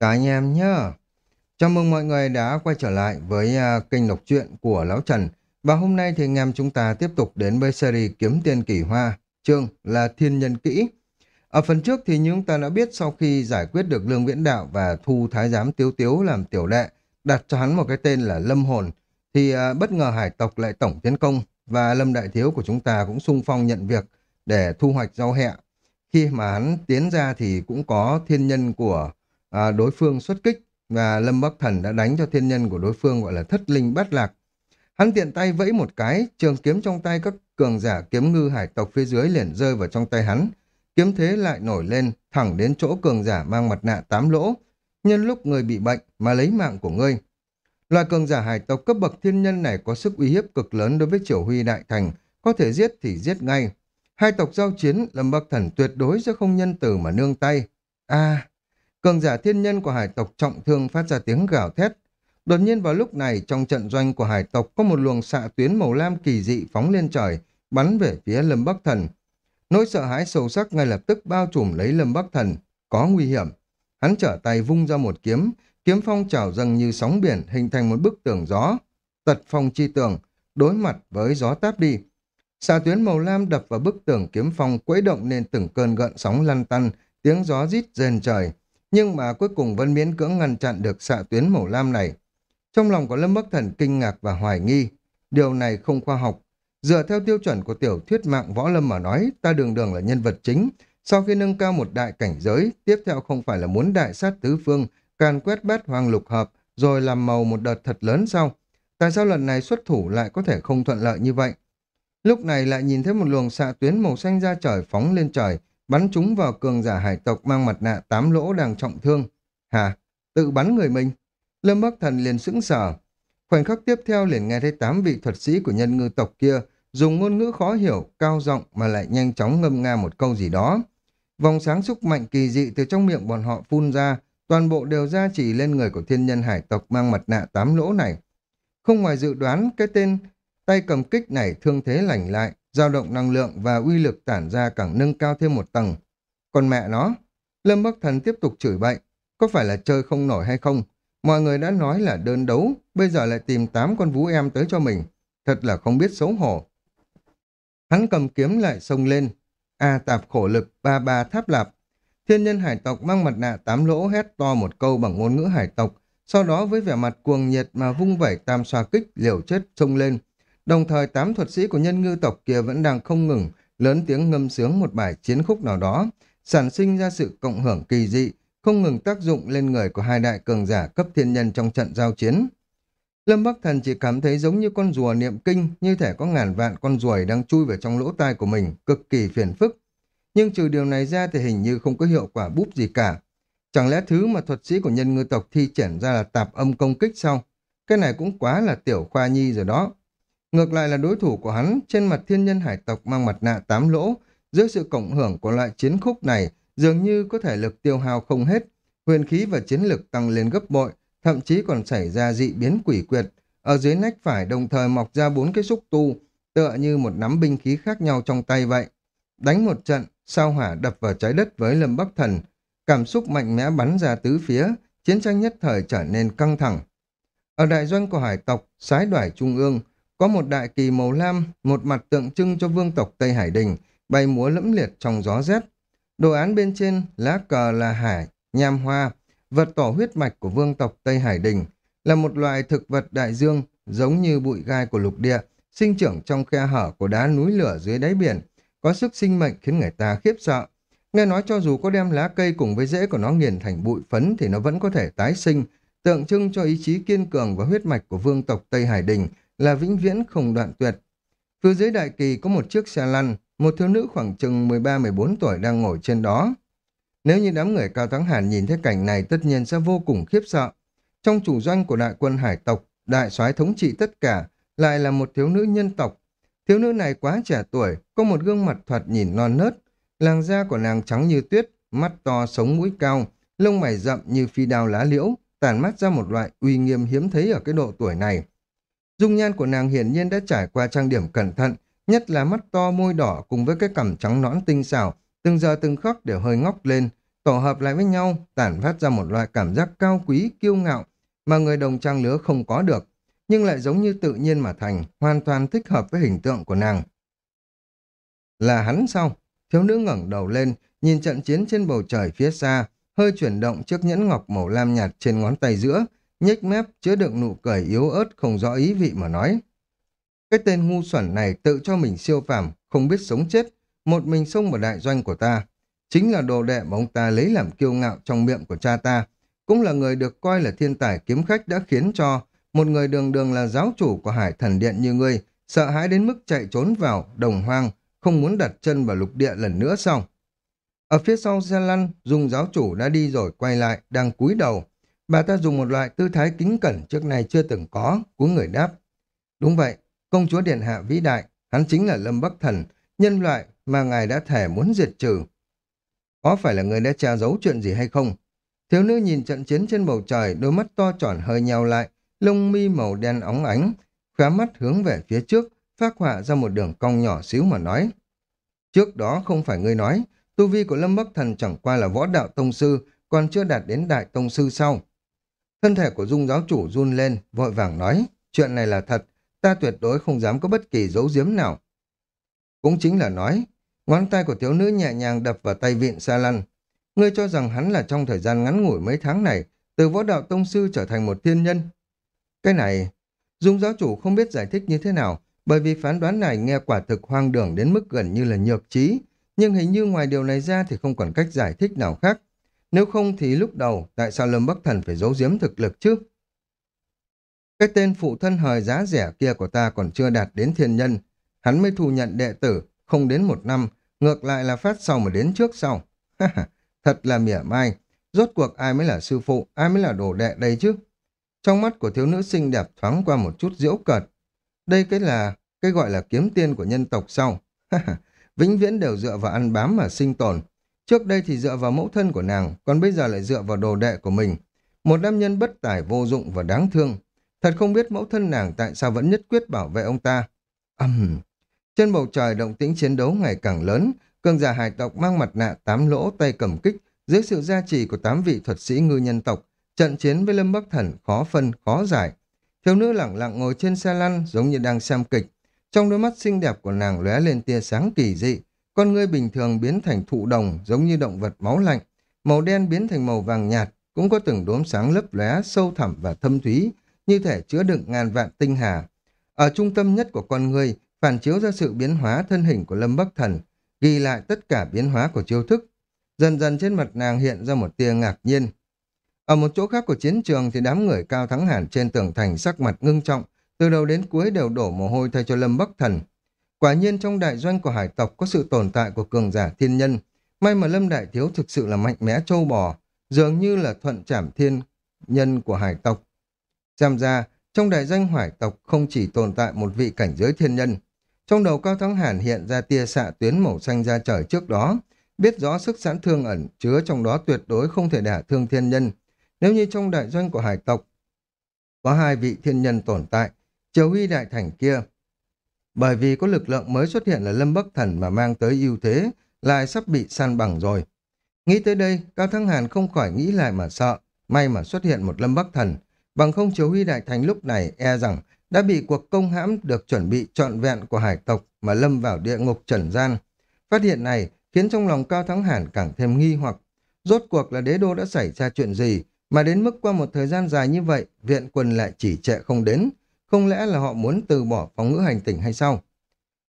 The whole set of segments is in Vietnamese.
Cả anh em nhé Chào mừng mọi người đã quay trở lại với uh, kênh đọc truyện của Lão Trần. Và hôm nay thì anh em chúng ta tiếp tục đến với series Kiếm Tiền Kỳ Hoa, chương là Thiên Nhân Kỹ. Ở phần trước thì chúng ta đã biết sau khi giải quyết được Lương Viễn Đạo và thu Thái Giám Tiếu Tiếu làm tiểu đệ, đặt cho hắn một cái tên là Lâm Hồn, thì uh, bất ngờ hải tộc lại tổng tiến công và Lâm Đại Thiếu của chúng ta cũng sung phong nhận việc để thu hoạch rau hẹ. Khi mà hắn tiến ra thì cũng có thiên nhân của à, đối phương xuất kích và Lâm Bắc Thần đã đánh cho thiên nhân của đối phương gọi là thất linh bát lạc. Hắn tiện tay vẫy một cái, trường kiếm trong tay các cường giả kiếm ngư hải tộc phía dưới liền rơi vào trong tay hắn. Kiếm thế lại nổi lên, thẳng đến chỗ cường giả mang mặt nạ tám lỗ, nhân lúc người bị bệnh mà lấy mạng của ngươi. loài cường giả hải tộc cấp bậc thiên nhân này có sức uy hiếp cực lớn đối với triều huy đại thành, có thể giết thì giết ngay. Hai tộc giao chiến, Lâm Bắc Thần tuyệt đối sẽ không nhân từ mà nương tay. a cường giả thiên nhân của hải tộc trọng thương phát ra tiếng gào thét. Đột nhiên vào lúc này, trong trận doanh của hải tộc có một luồng xạ tuyến màu lam kỳ dị phóng lên trời, bắn về phía Lâm Bắc Thần. Nỗi sợ hãi sâu sắc ngay lập tức bao trùm lấy Lâm Bắc Thần, có nguy hiểm. Hắn trở tay vung ra một kiếm, kiếm phong trào dâng như sóng biển hình thành một bức tường gió. Tật phong chi tường, đối mặt với gió táp đi. Xạ tuyến màu lam đập vào bức tường kiếm phong quấy động nên từng cơn gợn sóng lăn tăn, tiếng gió rít rền trời nhưng mà cuối cùng vẫn miễn cưỡng ngăn chặn được xạ tuyến màu lam này. Trong lòng của Lâm Bắc Thần kinh ngạc và hoài nghi, điều này không khoa học. Dựa theo tiêu chuẩn của tiểu thuyết mạng võ lâm mà nói, ta đường đường là nhân vật chính. Sau khi nâng cao một đại cảnh giới, tiếp theo không phải là muốn đại sát tứ phương, càn quét bát hoàng lục hợp, rồi làm màu một đợt thật lớn sau. Tại sao lần này xuất thủ lại có thể không thuận lợi như vậy? Lúc này lại nhìn thấy một luồng xạ tuyến màu xanh ra trời phóng lên trời, bắn chúng vào cường giả hải tộc mang mặt nạ tám lỗ đang trọng thương. Hả? Tự bắn người mình? Lâm Bắc Thần liền sững sờ. Khoảnh khắc tiếp theo liền nghe thấy tám vị thuật sĩ của nhân ngư tộc kia dùng ngôn ngữ khó hiểu, cao giọng mà lại nhanh chóng ngâm nga một câu gì đó. Vòng sáng xúc mạnh kỳ dị từ trong miệng bọn họ phun ra, toàn bộ đều ra chỉ lên người của thiên nhân hải tộc mang mặt nạ tám lỗ này. Không ngoài dự đoán, cái tên tay cầm kích này thương thế lành lại, dao động năng lượng và uy lực tản ra càng nâng cao thêm một tầng. Còn mẹ nó, Lâm Bắc Thần tiếp tục chửi bậy, có phải là chơi không nổi hay không? Mọi người đã nói là đơn đấu, bây giờ lại tìm tám con vú em tới cho mình, thật là không biết xấu hổ. Hắn cầm kiếm lại xông lên, A tạp khổ lực, ba ba tháp lạp. Thiên nhân hải tộc mang mặt nạ tám lỗ hét to một câu bằng ngôn ngữ hải tộc, sau đó với vẻ mặt cuồng nhiệt mà vung vẩy tam xoa kích liều chết xông lên, Đồng thời tám thuật sĩ của nhân ngư tộc kia vẫn đang không ngừng lớn tiếng ngâm sướng một bài chiến khúc nào đó, sản sinh ra sự cộng hưởng kỳ dị, không ngừng tác dụng lên người của hai đại cường giả cấp thiên nhân trong trận giao chiến. Lâm Bắc Thần chỉ cảm thấy giống như con rùa niệm kinh, như thể có ngàn vạn con ruồi đang chui vào trong lỗ tai của mình, cực kỳ phiền phức. Nhưng trừ điều này ra thì hình như không có hiệu quả búp gì cả. Chẳng lẽ thứ mà thuật sĩ của nhân ngư tộc thi triển ra là tạp âm công kích sao? Cái này cũng quá là tiểu khoa nhi rồi đó. Ngược lại là đối thủ của hắn trên mặt thiên nhân hải tộc mang mặt nạ tám lỗ, dưới sự cộng hưởng của loại chiến khúc này dường như có thể lực tiêu hao không hết, huyền khí và chiến lực tăng lên gấp bội, thậm chí còn xảy ra dị biến quỷ quyệt. Ở dưới nách phải đồng thời mọc ra bốn cái xúc tu, tựa như một nắm binh khí khác nhau trong tay vậy. Đánh một trận, sao hỏa đập vào trái đất với Lâm Bắc Thần, cảm xúc mạnh mẽ bắn ra tứ phía, chiến tranh nhất thời trở nên căng thẳng. Ở đại doanh của hải tộc, sái đoải trung ương, có một đại kỳ màu lam, một mặt tượng trưng cho vương tộc Tây Hải Đình, bay múa lẫm liệt trong gió rét. Đồ án bên trên, lá cờ là hải, nham hoa, vật tỏ huyết mạch của vương tộc Tây Hải Đình, là một loài thực vật đại dương giống như bụi gai của lục địa, sinh trưởng trong khe hở của đá núi lửa dưới đáy biển, có sức sinh mệnh khiến người ta khiếp sợ. Nghe nói cho dù có đem lá cây cùng với rễ của nó nghiền thành bụi phấn thì nó vẫn có thể tái sinh, tượng trưng cho ý chí kiên cường và huyết mạch của vương tộc Tây Hải Đình, là vĩnh viễn không đoạn tuyệt. Phía dưới đại kỳ có một chiếc xe lăn, một thiếu nữ khoảng chừng 13-14 tuổi đang ngồi trên đó. Nếu như đám người cao thắng hàn nhìn thấy cảnh này tất nhiên sẽ vô cùng khiếp sợ. Trong chủ doanh của đại quân hải tộc, đại soái thống trị tất cả, lại là một thiếu nữ nhân tộc. Thiếu nữ này quá trẻ tuổi, có một gương mặt thoạt nhìn non nớt, làn da của nàng trắng như tuyết, mắt to sống mũi cao, lông mày rậm như phi đao lá liễu, tản mắt ra một loại uy nghiêm hiếm thấy ở cái độ tuổi này. Dung nhan của nàng hiển nhiên đã trải qua trang điểm cẩn thận, nhất là mắt to môi đỏ cùng với cái cằm trắng nõn tinh xảo, từng giờ từng khắc đều hơi ngóc lên, tổ hợp lại với nhau, tản phát ra một loại cảm giác cao quý, kiêu ngạo mà người đồng trang lứa không có được, nhưng lại giống như tự nhiên mà thành, hoàn toàn thích hợp với hình tượng của nàng. Là hắn sao? Thiếu nữ ngẩng đầu lên, nhìn trận chiến trên bầu trời phía xa, hơi chuyển động chiếc nhẫn ngọc màu lam nhạt trên ngón tay giữa, nhếch mép chứa đựng nụ cười yếu ớt không rõ ý vị mà nói. Cái tên ngu xuẩn này tự cho mình siêu phàm, không biết sống chết, một mình xông vào đại doanh của ta. Chính là đồ đệ mà ông ta lấy làm kiêu ngạo trong miệng của cha ta, cũng là người được coi là thiên tài kiếm khách đã khiến cho một người đường đường là giáo chủ của hải thần điện như ngươi, sợ hãi đến mức chạy trốn vào đồng hoang, không muốn đặt chân vào lục địa lần nữa xong. Ở phía sau xe lăn, dùng giáo chủ đã đi rồi quay lại, đang cúi đầu. Bà ta dùng một loại tư thái kính cẩn trước nay chưa từng có, cúi người đáp. Đúng vậy, công chúa Điện Hạ vĩ đại, hắn chính là Lâm Bắc Thần, nhân loại mà ngài đã thể muốn diệt trừ. Có phải là người đã che giấu chuyện gì hay không? Thiếu nữ nhìn trận chiến trên bầu trời, đôi mắt to tròn hơi nheo lại, lông mi màu đen óng ánh, khóa mắt hướng về phía trước, phát họa ra một đường cong nhỏ xíu mà nói. Trước đó không phải ngươi nói, tu vi của Lâm Bắc Thần chẳng qua là võ đạo tông sư, còn chưa đạt đến đại tông sư sau. Thân thể của dung giáo chủ run lên, vội vàng nói, chuyện này là thật, ta tuyệt đối không dám có bất kỳ dấu giếm nào. Cũng chính là nói, ngón tay của thiếu nữ nhẹ nhàng đập vào tay vịn xa lăn. Ngươi cho rằng hắn là trong thời gian ngắn ngủi mấy tháng này, từ võ đạo tông sư trở thành một thiên nhân. Cái này, dung giáo chủ không biết giải thích như thế nào, bởi vì phán đoán này nghe quả thực hoang đường đến mức gần như là nhược trí, nhưng hình như ngoài điều này ra thì không còn cách giải thích nào khác. Nếu không thì lúc đầu, tại sao Lâm Bắc Thần phải giấu giếm thực lực chứ? Cái tên phụ thân hời giá rẻ kia của ta còn chưa đạt đến thiên nhân. Hắn mới thu nhận đệ tử, không đến một năm, ngược lại là phát sau mà đến trước sau. Thật là mỉa mai. Rốt cuộc ai mới là sư phụ, ai mới là đồ đệ đây chứ? Trong mắt của thiếu nữ xinh đẹp thoáng qua một chút diễu cợt. Đây cái là cái gọi là kiếm tiên của nhân tộc sau. Vĩnh viễn đều dựa vào ăn bám mà sinh tồn. Trước đây thì dựa vào mẫu thân của nàng, còn bây giờ lại dựa vào đồ đệ của mình. Một nam nhân bất tài vô dụng và đáng thương. Thật không biết mẫu thân nàng tại sao vẫn nhất quyết bảo vệ ông ta. Âm! Uhm. Trên bầu trời động tĩnh chiến đấu ngày càng lớn, cường giả hải tộc mang mặt nạ tám lỗ tay cầm kích, dưới sự gia trì của tám vị thuật sĩ ngư nhân tộc, trận chiến với Lâm Bắc Thần khó phân, khó giải. Thiếu nữ lặng lặng ngồi trên xe lăn giống như đang xem kịch. Trong đôi mắt xinh đẹp của nàng lóe lên tia sáng kỳ dị, con ngươi bình thường biến thành thụ đồng giống như động vật máu lạnh, màu đen biến thành màu vàng nhạt, cũng có từng đốm sáng lấp lóe sâu thẳm và thâm thúy, như thể chứa đựng ngàn vạn tinh hà. Ở trung tâm nhất của con người, phản chiếu ra sự biến hóa thân hình của Lâm Bắc Thần, ghi lại tất cả biến hóa của chiêu thức. Dần dần trên mặt nàng hiện ra một tia ngạc nhiên. Ở một chỗ khác của chiến trường thì đám người cao thắng hẳn trên tường thành sắc mặt ngưng trọng, từ đầu đến cuối đều đổ mồ hôi thay cho Lâm Bắc Thần. Quả nhiên trong đại doanh của hải tộc có sự tồn tại của cường giả thiên nhân. May mà Lâm Đại Thiếu thực sự là mạnh mẽ châu bò, dường như là thuận trảm thiên nhân của hải tộc. Xem ra, trong đại danh hải tộc không chỉ tồn tại một vị cảnh giới thiên nhân. Trong đầu Cao Thắng Hàn hiện ra tia xạ tuyến màu xanh ra trời trước đó, biết rõ sức sẵn thương ẩn chứa trong đó tuyệt đối không thể đả thương thiên nhân. Nếu như trong đại doanh của hải tộc có hai vị thiên nhân tồn tại, triều huy đại thành kia, bởi vì có lực lượng mới xuất hiện là Lâm Bắc Thần mà mang tới ưu thế, lại sắp bị san bằng rồi. Nghĩ tới đây, Cao Thắng Hàn không khỏi nghĩ lại mà sợ, may mà xuất hiện một Lâm Bắc Thần, Bằng không chiếu huy đại thành lúc này e rằng đã bị cuộc công hãm được chuẩn bị trọn vẹn của hải tộc mà lâm vào địa ngục trần gian. Phát hiện này khiến trong lòng Cao Thắng Hàn càng thêm nghi hoặc. Rốt cuộc là đế đô đã xảy ra chuyện gì mà đến mức qua một thời gian dài như vậy viện quân lại chỉ trệ không đến. Không lẽ là họ muốn từ bỏ phóng ngữ hành tỉnh hay sao?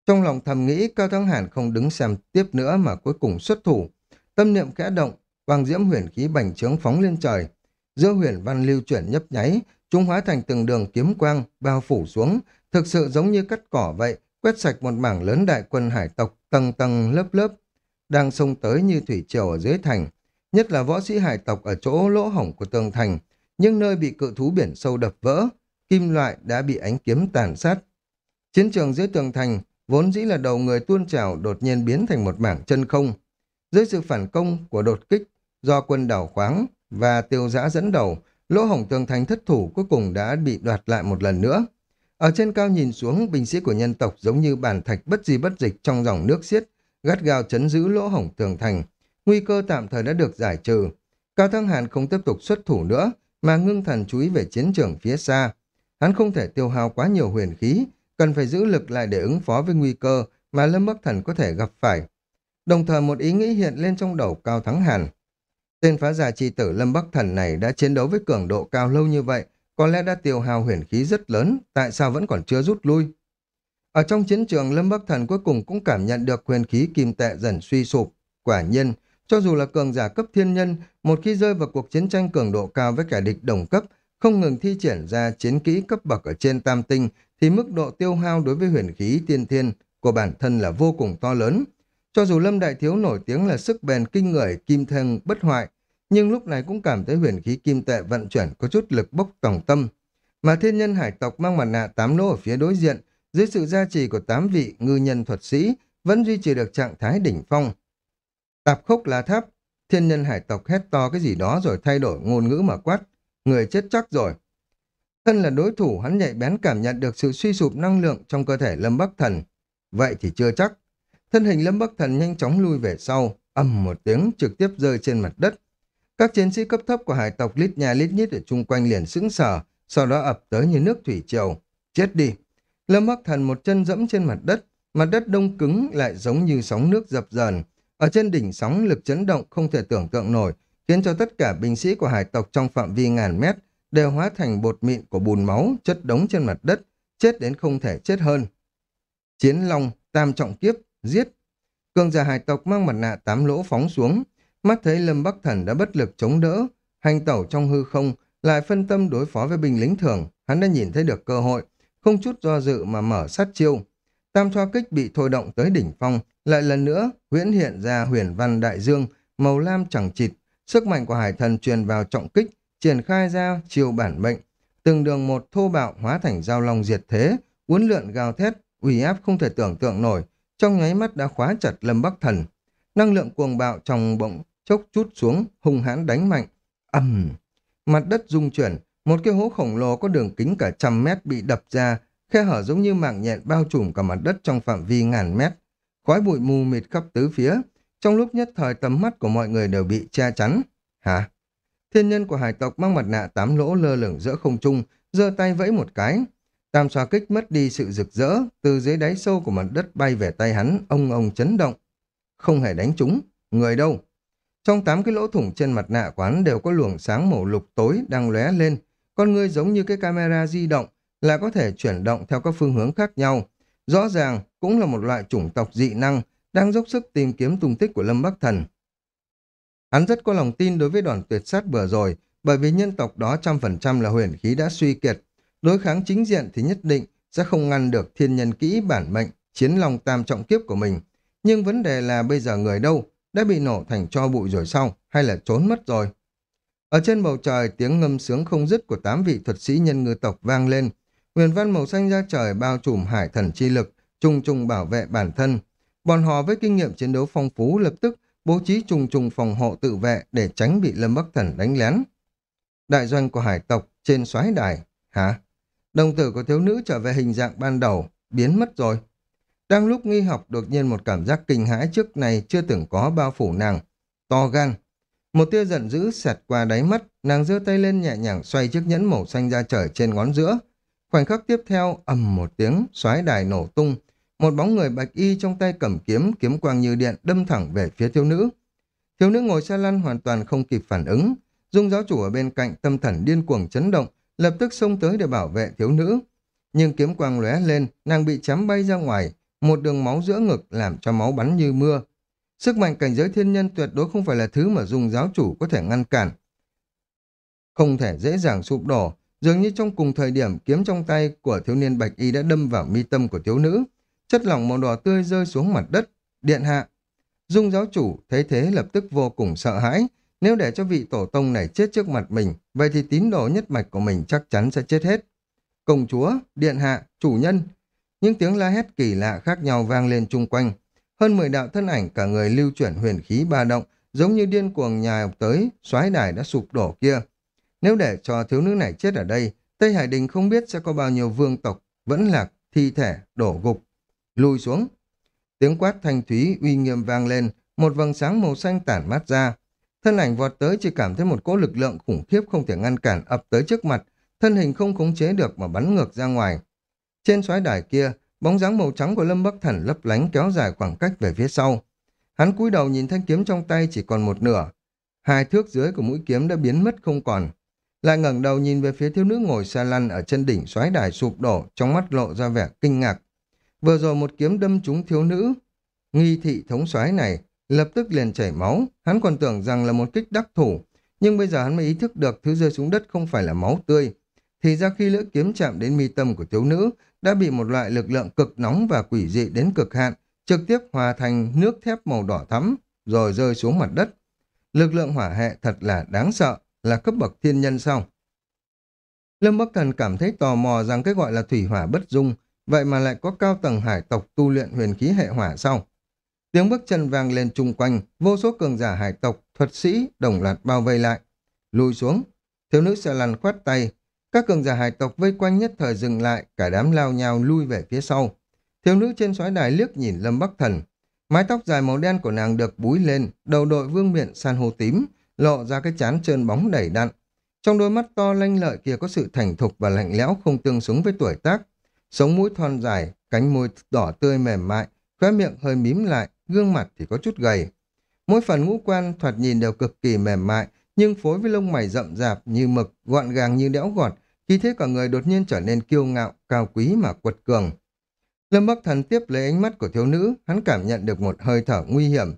Trong lòng thầm nghĩ Cao Thắng Hàn không đứng xem tiếp nữa mà cuối cùng xuất thủ. Tâm niệm kẽ động, quang diễm huyền khí bành trướng phóng lên trời giữa huyền văn lưu chuyển nhấp nháy, chúng hóa thành từng đường kiếm quang, bao phủ xuống, thực sự giống như cắt cỏ vậy, quét sạch một mảng lớn đại quân hải tộc tầng tầng lớp lớp, đang xông tới như thủy triều ở dưới thành, nhất là võ sĩ hải tộc ở chỗ lỗ hổng của tường thành, nhưng nơi bị cự thú biển sâu đập vỡ, kim loại đã bị ánh kiếm tàn sát. Chiến trường dưới tường thành, vốn dĩ là đầu người tuôn trào đột nhiên biến thành một mảng chân không. Dưới sự phản công của đột kích do quân đảo khoáng, và tiêu giã dẫn đầu, lỗ hổng tường thành thất thủ cuối cùng đã bị đoạt lại một lần nữa. Ở trên cao nhìn xuống, binh sĩ của nhân tộc giống như bàn thạch bất di bất dịch trong dòng nước xiết, gắt gao chấn giữ lỗ hổng tường thành. nguy cơ tạm thời đã được giải trừ. Cao Thăng Hàn không tiếp tục xuất thủ nữa, mà ngưng thần chú ý về chiến trường phía xa. Hắn không thể tiêu hao quá nhiều huyền khí, cần phải giữ lực lại để ứng phó với nguy cơ mà Lâm Bắc Thần có thể gặp phải. Đồng thời một ý nghĩ hiện lên trong đầu Cao Thắng Hàn. Tên phá giả chi tử Lâm Bắc Thần này đã chiến đấu với cường độ cao lâu như vậy, có lẽ đã tiêu hao huyền khí rất lớn, tại sao vẫn còn chưa rút lui? Ở trong chiến trường, Lâm Bắc Thần cuối cùng cũng cảm nhận được huyền khí kim tệ dần suy sụp. Quả nhiên, cho dù là cường giả cấp thiên nhân, một khi rơi vào cuộc chiến tranh cường độ cao với kẻ địch đồng cấp, không ngừng thi triển ra chiến kỹ cấp bậc ở trên tam tinh, thì mức độ tiêu hao đối với huyền khí tiên thiên của bản thân là vô cùng to lớn. Cho dù Lâm Đại Thiếu nổi tiếng là sức bền kinh người, kim thân bất hoại, nhưng lúc này cũng cảm thấy huyền khí kim tệ vận chuyển có chút lực bốc tổng tâm. Mà thiên nhân hải tộc mang mặt nạ tám lỗ ở phía đối diện, dưới sự gia trì của tám vị ngư nhân thuật sĩ, vẫn duy trì được trạng thái đỉnh phong. Tạp khốc là tháp, thiên nhân hải tộc hét to cái gì đó rồi thay đổi ngôn ngữ mà quát. Người chết chắc rồi. Thân là đối thủ, hắn nhạy bén cảm nhận được sự suy sụp năng lượng trong cơ thể Lâm Bắc Thần. Vậy thì chưa chắc. Thân hình Lâm Bắc Thần nhanh chóng lui về sau, ầm một tiếng trực tiếp rơi trên mặt đất. Các chiến sĩ cấp thấp của hải tộc lít nhà lít nhít ở chung quanh liền sững sờ, sau đó ập tới như nước thủy triều. Chết đi! Lâm Bắc Thần một chân dẫm trên mặt đất, mặt đất đông cứng lại giống như sóng nước dập dờn. Ở trên đỉnh sóng lực chấn động không thể tưởng tượng nổi, khiến cho tất cả binh sĩ của hải tộc trong phạm vi ngàn mét đều hóa thành bột mịn của bùn máu chất đống trên mặt đất, chết đến không thể chết hơn. Chiến Long, tam trọng kiếp, giết. Cường giả hải tộc mang mặt nạ tám lỗ phóng xuống, mắt thấy Lâm Bắc Thần đã bất lực chống đỡ, hành tẩu trong hư không, lại phân tâm đối phó với binh lính thường, hắn đã nhìn thấy được cơ hội, không chút do dự mà mở sát chiêu. Tam thoa kích bị thôi động tới đỉnh phong, lại lần nữa huyễn hiện ra huyền văn đại dương, màu lam chẳng chịt, sức mạnh của hải thần truyền vào trọng kích, triển khai ra chiêu bản mệnh. Từng đường một thô bạo hóa thành giao long diệt thế, uốn lượn gào thét, uy áp không thể tưởng tượng nổi, trong nháy mắt đã khóa chặt Lâm Bắc Thần. Năng lượng cuồng bạo trong bỗng chốc chút xuống, hung hãn đánh mạnh. ầm, mặt đất rung chuyển, một cái hố khổng lồ có đường kính cả trăm mét bị đập ra, khe hở giống như mạng nhện bao trùm cả mặt đất trong phạm vi ngàn mét. Khói bụi mù mịt khắp tứ phía, trong lúc nhất thời tầm mắt của mọi người đều bị che chắn. Hả? Thiên nhân của hải tộc mang mặt nạ tám lỗ lơ lửng giữa không trung, giơ tay vẫy một cái. Tam xoa kích mất đi sự rực rỡ, từ dưới đáy sâu của mặt đất bay về tay hắn, ông ông chấn động. Không hề đánh trúng, người đâu? Trong tám cái lỗ thủng trên mặt nạ quán đều có luồng sáng màu lục tối đang lóe lên. Con người giống như cái camera di động, là có thể chuyển động theo các phương hướng khác nhau. Rõ ràng cũng là một loại chủng tộc dị năng, đang dốc sức tìm kiếm tung tích của Lâm Bắc Thần. Hắn rất có lòng tin đối với đoàn tuyệt sát vừa rồi, bởi vì nhân tộc đó trăm phần trăm là huyền khí đã suy kiệt. Đối kháng chính diện thì nhất định sẽ không ngăn được thiên nhân kỹ bản mệnh, chiến lòng tam trọng kiếp của mình. Nhưng vấn đề là bây giờ người đâu, đã bị nổ thành cho bụi rồi sau hay là trốn mất rồi? Ở trên bầu trời, tiếng ngâm sướng không dứt của tám vị thuật sĩ nhân ngư tộc vang lên. Huyền văn màu xanh ra trời bao trùm hải thần chi lực, trùng trùng bảo vệ bản thân. Bọn họ với kinh nghiệm chiến đấu phong phú lập tức bố trí trùng trùng phòng hộ tự vệ để tránh bị Lâm Bắc Thần đánh lén. Đại doanh của hải tộc trên xoáy đài, hả? Đồng tử của thiếu nữ trở về hình dạng ban đầu, biến mất rồi. Đang lúc nghi học đột nhiên một cảm giác kinh hãi trước này chưa từng có bao phủ nàng. To gan. Một tia giận dữ xẹt qua đáy mắt, nàng giơ tay lên nhẹ nhàng xoay chiếc nhẫn màu xanh ra trời trên ngón giữa. Khoảnh khắc tiếp theo, ầm một tiếng, xoáy đài nổ tung, một bóng người bạch y trong tay cầm kiếm, kiếm quang như điện đâm thẳng về phía thiếu nữ. Thiếu nữ ngồi xe lăn hoàn toàn không kịp phản ứng. Dung giáo chủ ở bên cạnh tâm thần điên cuồng chấn động, lập tức xông tới để bảo vệ thiếu nữ. Nhưng kiếm quang lóe lên, nàng bị chém bay ra ngoài, một đường máu giữa ngực làm cho máu bắn như mưa. Sức mạnh cảnh giới thiên nhân tuyệt đối không phải là thứ mà dung giáo chủ có thể ngăn cản. Không thể dễ dàng sụp đổ, dường như trong cùng thời điểm kiếm trong tay của thiếu niên bạch y đã đâm vào mi tâm của thiếu nữ. Chất lỏng màu đỏ tươi rơi xuống mặt đất. Điện hạ. Dung giáo chủ thấy thế lập tức vô cùng sợ hãi. Nếu để cho vị tổ tông này chết trước mặt mình, vậy thì tín đồ nhất mạch của mình chắc chắn sẽ chết hết. Công chúa, điện hạ, chủ nhân. Những tiếng la hét kỳ lạ khác nhau vang lên chung quanh. Hơn 10 đạo thân ảnh cả người lưu chuyển huyền khí ba động, giống như điên cuồng nhà tới, soái đài đã sụp đổ kia. Nếu để cho thiếu nữ này chết ở đây, Tây Hải Đình không biết sẽ có bao nhiêu vương tộc, vẫn lạc, thi thể, đổ gục lùi xuống. Tiếng quát thanh thúy uy nghiêm vang lên, một vầng sáng màu xanh tản mát ra. Thân ảnh vọt tới chỉ cảm thấy một cỗ lực lượng khủng khiếp không thể ngăn cản ập tới trước mặt, thân hình không khống chế được mà bắn ngược ra ngoài. Trên xoáy đài kia, bóng dáng màu trắng của Lâm Bắc Thần lấp lánh kéo dài khoảng cách về phía sau. Hắn cúi đầu nhìn thanh kiếm trong tay chỉ còn một nửa. Hai thước dưới của mũi kiếm đã biến mất không còn. Lại ngẩng đầu nhìn về phía thiếu nữ ngồi xa lăn ở chân đỉnh xoáy đài sụp đổ, trong mắt lộ ra vẻ kinh ngạc. Vừa rồi một kiếm đâm trúng thiếu nữ. Nghi thị thống soái này lập tức liền chảy máu, hắn còn tưởng rằng là một kích đắc thủ, nhưng bây giờ hắn mới ý thức được thứ rơi xuống đất không phải là máu tươi. Thì ra khi lưỡi kiếm chạm đến mi tâm của thiếu nữ, đã bị một loại lực lượng cực nóng và quỷ dị đến cực hạn, trực tiếp hòa thành nước thép màu đỏ thắm, rồi rơi xuống mặt đất. Lực lượng hỏa hệ thật là đáng sợ, là cấp bậc thiên nhân sao? Lâm Bắc Thần cảm thấy tò mò rằng cái gọi là thủy hỏa bất dung, vậy mà lại có cao tầng hải tộc tu luyện huyền khí hệ hỏa sau Tiếng bước chân vang lên chung quanh, vô số cường giả hải tộc, thuật sĩ đồng loạt bao vây lại. Lùi xuống, thiếu nữ sợ lăn khoát tay. Các cường giả hải tộc vây quanh nhất thời dừng lại, cả đám lao nhào lui về phía sau. Thiếu nữ trên soái đài liếc nhìn Lâm Bắc Thần. Mái tóc dài màu đen của nàng được búi lên, đầu đội vương miện san hô tím, lộ ra cái chán trơn bóng đầy đặn. Trong đôi mắt to lanh lợi kia có sự thành thục và lạnh lẽo không tương xứng với tuổi tác. Sống mũi thon dài, cánh môi đỏ tươi mềm mại, khóe miệng hơi mím lại, gương mặt thì có chút gầy. Mỗi phần ngũ quan thoạt nhìn đều cực kỳ mềm mại, nhưng phối với lông mày rậm rạp như mực, gọn gàng như đẽo gọt, khi thế cả người đột nhiên trở nên kiêu ngạo, cao quý mà quật cường. Lâm Bắc Thần tiếp lấy ánh mắt của thiếu nữ, hắn cảm nhận được một hơi thở nguy hiểm.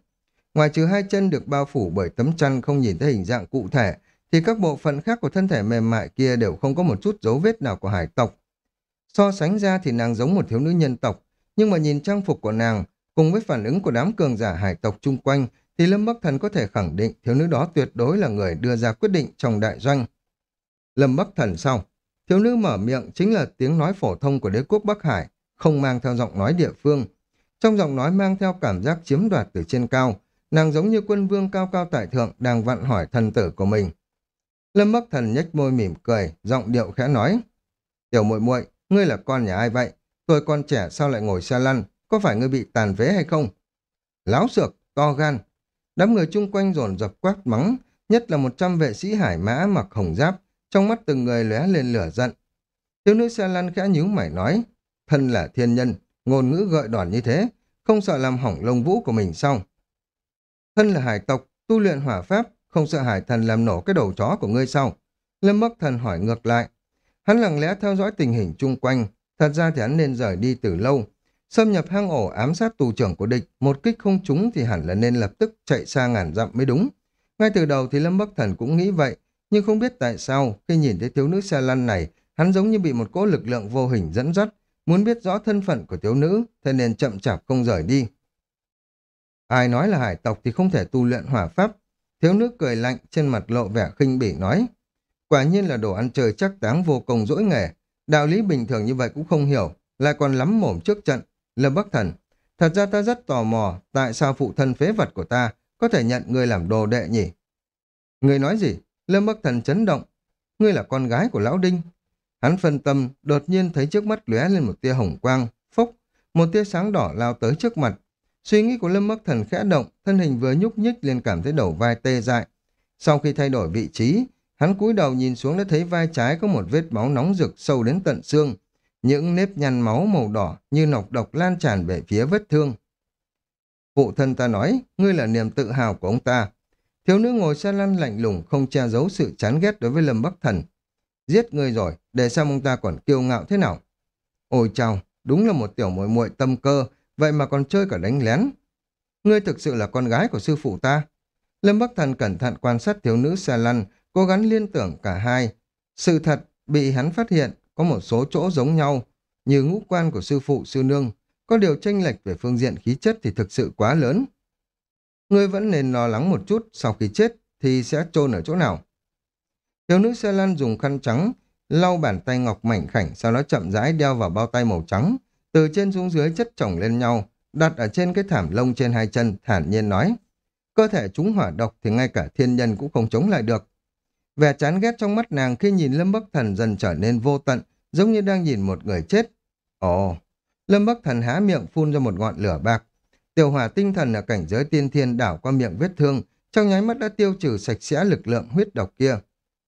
Ngoài trừ hai chân được bao phủ bởi tấm chăn không nhìn thấy hình dạng cụ thể, thì các bộ phận khác của thân thể mềm mại kia đều không có một chút dấu vết nào của hải tộc. So sánh ra thì nàng giống một thiếu nữ nhân tộc, nhưng mà nhìn trang phục của nàng, cùng với phản ứng của đám cường giả hải tộc chung quanh, thì Lâm Bắc Thần có thể khẳng định thiếu nữ đó tuyệt đối là người đưa ra quyết định trong đại doanh. Lâm Bắc Thần sau, thiếu nữ mở miệng chính là tiếng nói phổ thông của đế quốc Bắc Hải, không mang theo giọng nói địa phương. Trong giọng nói mang theo cảm giác chiếm đoạt từ trên cao, nàng giống như quân vương cao cao tại thượng đang vặn hỏi thần tử của mình. Lâm Bắc Thần nhếch môi mỉm cười, giọng điệu khẽ nói. Tiểu muội muội, ngươi là con nhà ai vậy? Tôi con trẻ sao lại ngồi xe lăn? Có phải ngươi bị tàn phế hay không? Láo xược, to gan. Đám người chung quanh dồn dập quát mắng, nhất là một trăm vệ sĩ hải mã mặc hồng giáp, trong mắt từng người lóe lên lửa giận. Thiếu nữ xe lăn khẽ nhíu mày nói, thân là thiên nhân, ngôn ngữ gợi đòn như thế, không sợ làm hỏng lông vũ của mình sao? Thân là hải tộc, tu luyện hỏa pháp, không sợ hải thần làm nổ cái đầu chó của ngươi sao? Lâm Bắc Thần hỏi ngược lại. Hắn lặng lẽ theo dõi tình hình chung quanh, thật ra thì hắn nên rời đi từ lâu. Xâm nhập hang ổ ám sát tù trưởng của địch, một kích không trúng thì hẳn là nên lập tức chạy xa ngàn dặm mới đúng. Ngay từ đầu thì Lâm Bắc Thần cũng nghĩ vậy, nhưng không biết tại sao khi nhìn thấy thiếu nữ xe lăn này, hắn giống như bị một cỗ lực lượng vô hình dẫn dắt, muốn biết rõ thân phận của thiếu nữ, thế nên chậm chạp không rời đi. Ai nói là hải tộc thì không thể tu luyện hỏa pháp. Thiếu nữ cười lạnh trên mặt lộ vẻ khinh bỉ nói. Quả nhiên là đồ ăn chơi chắc táng vô cùng dỗi nghề. Đạo lý bình thường như vậy cũng không hiểu, lại còn lắm mồm trước trận. Lâm Bắc Thần, thật ra ta rất tò mò tại sao phụ thân phế vật của ta có thể nhận ngươi làm đồ đệ nhỉ? Ngươi nói gì? Lâm Bắc Thần chấn động. Ngươi là con gái của Lão Đinh. Hắn phân tâm, đột nhiên thấy trước mắt lóe lên một tia hồng quang, phốc, một tia sáng đỏ lao tới trước mặt. Suy nghĩ của Lâm Bắc Thần khẽ động, thân hình vừa nhúc nhích liền cảm thấy đầu vai tê dại. Sau khi thay đổi vị trí, hắn cúi đầu nhìn xuống đã thấy vai trái có một vết máu nóng rực sâu đến tận xương. Những nếp nhăn máu màu đỏ như nọc độc lan tràn về phía vết thương. Phụ thân ta nói, ngươi là niềm tự hào của ông ta. Thiếu nữ ngồi xe lăn lạnh lùng không che giấu sự chán ghét đối với Lâm Bắc Thần. Giết ngươi rồi, để xem ông ta còn kiêu ngạo thế nào. Ôi chào, đúng là một tiểu muội muội tâm cơ, vậy mà còn chơi cả đánh lén. Ngươi thực sự là con gái của sư phụ ta. Lâm Bắc Thần cẩn thận quan sát thiếu nữ xe lăn, cố gắng liên tưởng cả hai. Sự thật bị hắn phát hiện có một số chỗ giống nhau, như ngũ quan của sư phụ sư nương, có điều tranh lệch về phương diện khí chất thì thực sự quá lớn. Ngươi vẫn nên lo lắng một chút, sau khi chết thì sẽ chôn ở chỗ nào. Thiếu nữ xe lan dùng khăn trắng, lau bàn tay ngọc mảnh khảnh, sau đó chậm rãi đeo vào bao tay màu trắng, từ trên xuống dưới chất chồng lên nhau, đặt ở trên cái thảm lông trên hai chân, thản nhiên nói. Cơ thể chúng hỏa độc thì ngay cả thiên nhân cũng không chống lại được. Vẻ chán ghét trong mắt nàng khi nhìn Lâm Bắc Thần dần trở nên vô tận, giống như đang nhìn một người chết. Ồ, Lâm Bắc Thần há miệng phun ra một ngọn lửa bạc. Tiểu hỏa tinh thần ở cảnh giới tiên thiên đảo qua miệng vết thương, trong nháy mắt đã tiêu trừ sạch sẽ lực lượng huyết độc kia.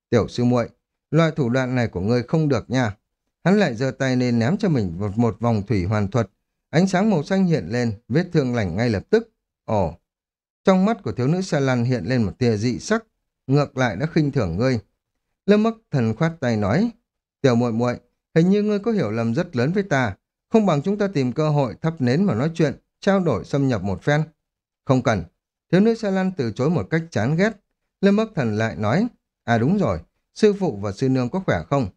Tiểu sư muội, loại thủ đoạn này của ngươi không được nha. Hắn lại giơ tay lên ném cho mình một, một vòng thủy hoàn thuật. Ánh sáng màu xanh hiện lên, vết thương lành ngay lập tức. Ồ, trong mắt của thiếu nữ Sa Lan hiện lên một tia dị sắc, ngược lại đã khinh thưởng ngươi. Lâm Bắc Thần khoát tay nói, tiểu muội muội, hình như ngươi có hiểu lầm rất lớn với ta, không bằng chúng ta tìm cơ hội thắp nến mà nói chuyện, trao đổi xâm nhập một phen. Không cần. Thiếu nữ Sa Lan từ chối một cách chán ghét. Lâm Bắc Thần lại nói, à đúng rồi, sư phụ và sư nương có khỏe không?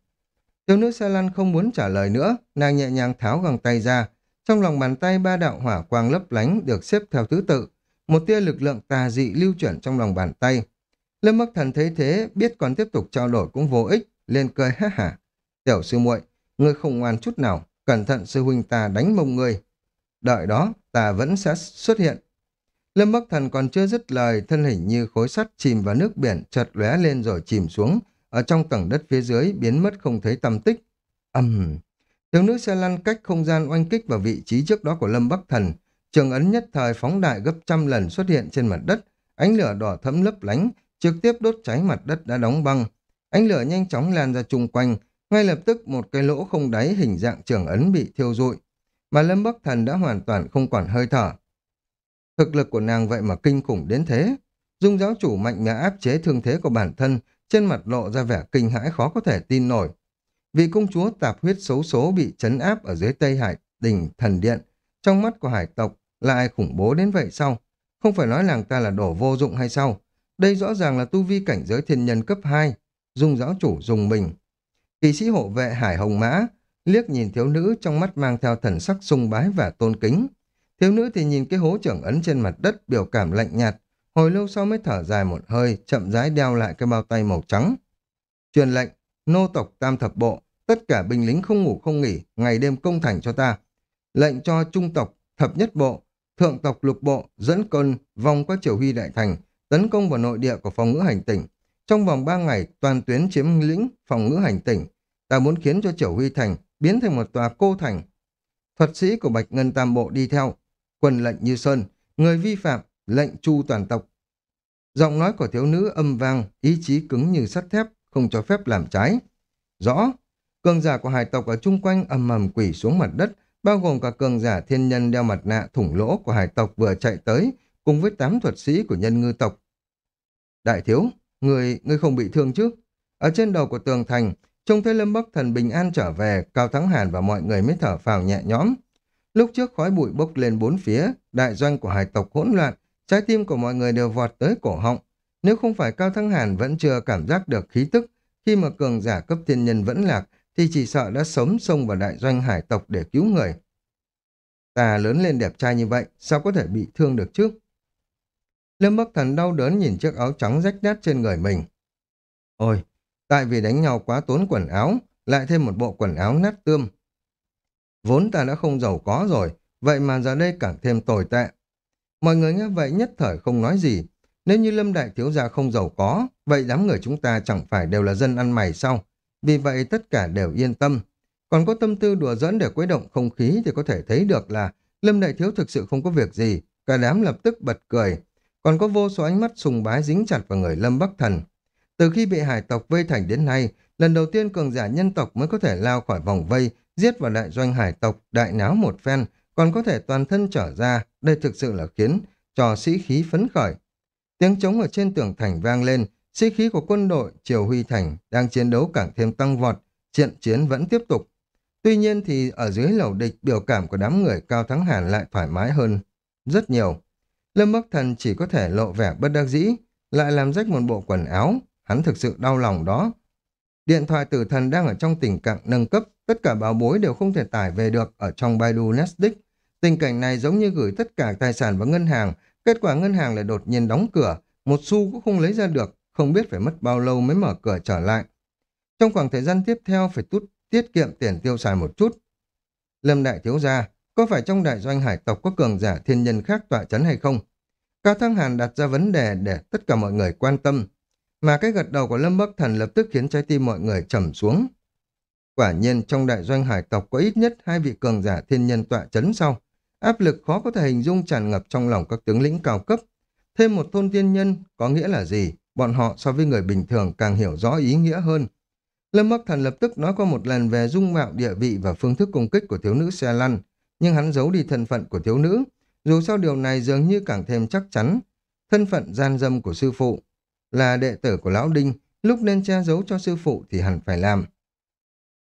Thiếu nữ Sa Lan không muốn trả lời nữa, nàng nhẹ nhàng tháo găng tay ra. Trong lòng bàn tay ba đạo hỏa quang lấp lánh được xếp theo thứ tự. Một tia lực lượng tà dị lưu chuyển trong lòng bàn tay. Lâm Bắc Thần thấy thế, biết còn tiếp tục trao đổi cũng vô ích, lên cười ha hả. Tiểu sư muội, ngươi không ngoan chút nào, cẩn thận sư huynh ta đánh mông ngươi. Đợi đó, ta vẫn sẽ xuất hiện. Lâm Bắc Thần còn chưa dứt lời, thân hình như khối sắt chìm vào nước biển, chợt lóe lên rồi chìm xuống, ở trong tầng đất phía dưới biến mất không thấy tâm tích. ầm, Uhm. thiếu nữ xe lăn cách không gian oanh kích vào vị trí trước đó của Lâm Bắc Thần, trường ấn nhất thời phóng đại gấp trăm lần xuất hiện trên mặt đất, ánh lửa đỏ thẫm lấp lánh, trực tiếp đốt cháy mặt đất đã đóng băng. Ánh lửa nhanh chóng lan ra chung quanh, ngay lập tức một cái lỗ không đáy hình dạng trường ấn bị thiêu rụi, mà Lâm Bắc Thần đã hoàn toàn không còn hơi thở. Thực lực của nàng vậy mà kinh khủng đến thế. Dung giáo chủ mạnh mẽ áp chế thương thế của bản thân, trên mặt lộ ra vẻ kinh hãi khó có thể tin nổi. Vị công chúa tạp huyết xấu số bị chấn áp ở dưới Tây Hải đình thần điện, trong mắt của hải tộc lại khủng bố đến vậy sao? Không phải nói nàng ta là đổ vô dụng hay sao? Đây rõ ràng là tu vi cảnh giới thiên nhân cấp 2, dung giáo chủ dùng mình. kỳ sĩ hộ vệ Hải Hồng Mã liếc nhìn thiếu nữ trong mắt mang theo thần sắc sung bái và tôn kính. Thiếu nữ thì nhìn cái hố trưởng ấn trên mặt đất biểu cảm lạnh nhạt, hồi lâu sau mới thở dài một hơi, chậm rãi đeo lại cái bao tay màu trắng. Truyền lệnh, nô tộc tam thập bộ, tất cả binh lính không ngủ không nghỉ, ngày đêm công thành cho ta. Lệnh cho trung tộc, thập nhất bộ, thượng tộc lục bộ, dẫn cơn, vòng qua triều huy đại thành, tấn công vào nội địa của phòng ngữ hành tỉnh. Trong vòng 3 ngày, toàn tuyến chiếm lĩnh phòng ngữ hành tỉnh. Ta muốn khiến cho triều huy thành biến thành một tòa cô thành. Thuật sĩ của Bạch Ngân Tam Bộ đi theo, quần lệnh như sơn, người vi phạm, lệnh chu toàn tộc. Giọng nói của thiếu nữ âm vang, ý chí cứng như sắt thép, không cho phép làm trái. Rõ, cường giả của hải tộc ở chung quanh ầm ầm quỷ xuống mặt đất, bao gồm cả cường giả thiên nhân đeo mặt nạ thủng lỗ của hải tộc vừa chạy tới, cùng với tám thuật sĩ của nhân ngư tộc. Đại thiếu, người, người không bị thương chứ? Ở trên đầu của tường thành, trông thấy Lâm Bắc Thần bình an trở về, Cao Thắng Hàn và mọi người mới thở phào nhẹ nhõm. Lúc trước khói bụi bốc lên bốn phía, đại doanh của hải tộc hỗn loạn, trái tim của mọi người đều vọt tới cổ họng. Nếu không phải Cao Thắng Hàn vẫn chưa cảm giác được khí tức, khi mà cường giả cấp thiên nhân vẫn lạc, thì chỉ sợ đã sống xông vào đại doanh hải tộc để cứu người. Ta lớn lên đẹp trai như vậy, sao có thể bị thương được chứ? Lâm Bắc Thần đau đớn nhìn chiếc áo trắng rách nát trên người mình. Ôi, tại vì đánh nhau quá tốn quần áo, lại thêm một bộ quần áo nát tươm. Vốn ta đã không giàu có rồi, vậy mà giờ đây càng thêm tồi tệ. Mọi người nghe vậy nhất thời không nói gì. Nếu như Lâm Đại Thiếu Gia không giàu có, vậy đám người chúng ta chẳng phải đều là dân ăn mày sao? Vì vậy tất cả đều yên tâm. Còn có tâm tư đùa dẫn để quấy động không khí thì có thể thấy được là Lâm Đại Thiếu thực sự không có việc gì. Cả đám lập tức bật cười. Còn có vô số ánh mắt sùng bái dính chặt vào người Lâm Bắc Thần. Từ khi bị hải tộc vây thành đến nay, lần đầu tiên cường giả nhân tộc mới có thể lao khỏi vòng vây, giết vào đại doanh hải tộc, đại náo một phen, còn có thể toàn thân trở ra, đây thực sự là khiến cho sĩ khí phấn khởi. Tiếng trống ở trên tường thành vang lên, sĩ khí của quân đội Triều Huy Thành đang chiến đấu càng thêm tăng vọt, trận chiến vẫn tiếp tục. Tuy nhiên thì ở dưới lầu địch biểu cảm của đám người cao thắng hàn lại thoải mái hơn rất nhiều. Lâm Bắc Thần chỉ có thể lộ vẻ bất đắc dĩ, lại làm rách một bộ quần áo, hắn thực sự đau lòng đó. Điện thoại tử thần đang ở trong tình trạng nâng cấp, tất cả báo bối đều không thể tải về được ở trong Baidu Netflix. Tình cảnh này giống như gửi tất cả tài sản vào ngân hàng, kết quả ngân hàng lại đột nhiên đóng cửa, một xu cũng không lấy ra được, không biết phải mất bao lâu mới mở cửa trở lại. Trong khoảng thời gian tiếp theo phải tút tiết kiệm tiền tiêu xài một chút. Lâm Đại Thiếu Gia, có phải trong đại doanh hải tộc có cường giả thiên nhân khác tọa chấn hay không? Cao Thăng Hàn đặt ra vấn đề để tất cả mọi người quan tâm, mà cái gật đầu của Lâm Bắc Thần lập tức khiến trái tim mọi người trầm xuống. Quả nhiên trong đại doanh hải tộc có ít nhất hai vị cường giả thiên nhân tọa chấn sau. Áp lực khó có thể hình dung tràn ngập trong lòng các tướng lĩnh cao cấp. Thêm một thôn tiên nhân có nghĩa là gì? Bọn họ so với người bình thường càng hiểu rõ ý nghĩa hơn. Lâm Bắc Thần lập tức nói qua một lần về dung mạo địa vị và phương thức công kích của thiếu nữ xe lăn, nhưng hắn giấu đi thân phận của thiếu nữ. Dù sao điều này dường như càng thêm chắc chắn. Thân phận gian dâm của sư phụ là đệ tử của Lão Đinh, lúc nên che giấu cho sư phụ thì hẳn phải làm.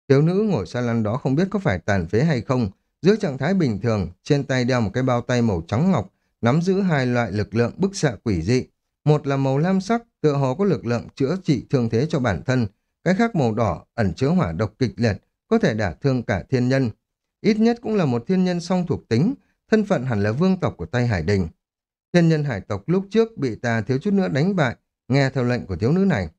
Thiếu nữ ngồi xa lăn đó không biết có phải tàn phế hay không, dưới trạng thái bình thường, trên tay đeo một cái bao tay màu trắng ngọc, nắm giữ hai loại lực lượng bức xạ quỷ dị. Một là màu lam sắc, tựa hồ có lực lượng chữa trị thương thế cho bản thân, cái khác màu đỏ ẩn chứa hỏa độc kịch liệt, có thể đả thương cả thiên nhân. Ít nhất cũng là một thiên nhân song thuộc tính, thân phận hẳn là vương tộc của Tây Hải Đình. Thiên nhân hải tộc lúc trước bị ta thiếu chút nữa đánh bại, nghe theo lệnh của thiếu nữ này.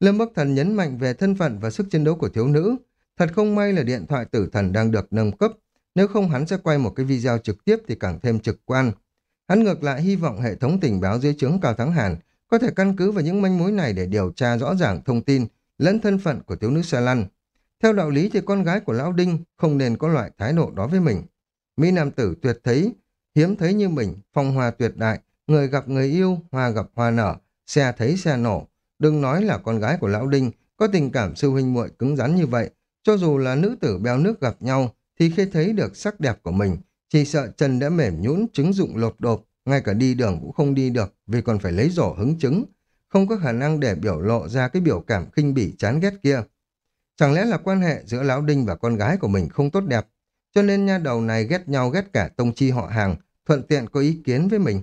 Lâm Bắc Thần nhấn mạnh về thân phận và sức chiến đấu của thiếu nữ. Thật không may là điện thoại tử thần đang được nâng cấp, nếu không hắn sẽ quay một cái video trực tiếp thì càng thêm trực quan. Hắn ngược lại hy vọng hệ thống tình báo dưới trướng Cao Thắng Hàn có thể căn cứ vào những manh mối này để điều tra rõ ràng thông tin lẫn thân phận của thiếu nữ Sa Lăn. Theo đạo lý thì con gái của Lão Đinh không nên có loại thái độ đó với mình. Mỹ Nam Tử tuyệt thấy, hiếm thấy như mình, phong hoa tuyệt đại, người gặp người yêu, hoa gặp hoa nở, xe thấy xe nổ. Đừng nói là con gái của Lão Đinh có tình cảm sư huynh muội cứng rắn như vậy, cho dù là nữ tử béo nước gặp nhau, thì khi thấy được sắc đẹp của mình, chỉ sợ chân đã mềm nhũn, trứng dụng lột đột, ngay cả đi đường cũng không đi được vì còn phải lấy rổ hứng trứng, không có khả năng để biểu lộ ra cái biểu cảm khinh bỉ chán ghét kia. Chẳng lẽ là quan hệ giữa Lão Đinh và con gái của mình không tốt đẹp, cho nên nha đầu này ghét nhau ghét cả tông chi họ hàng, thuận tiện có ý kiến với mình.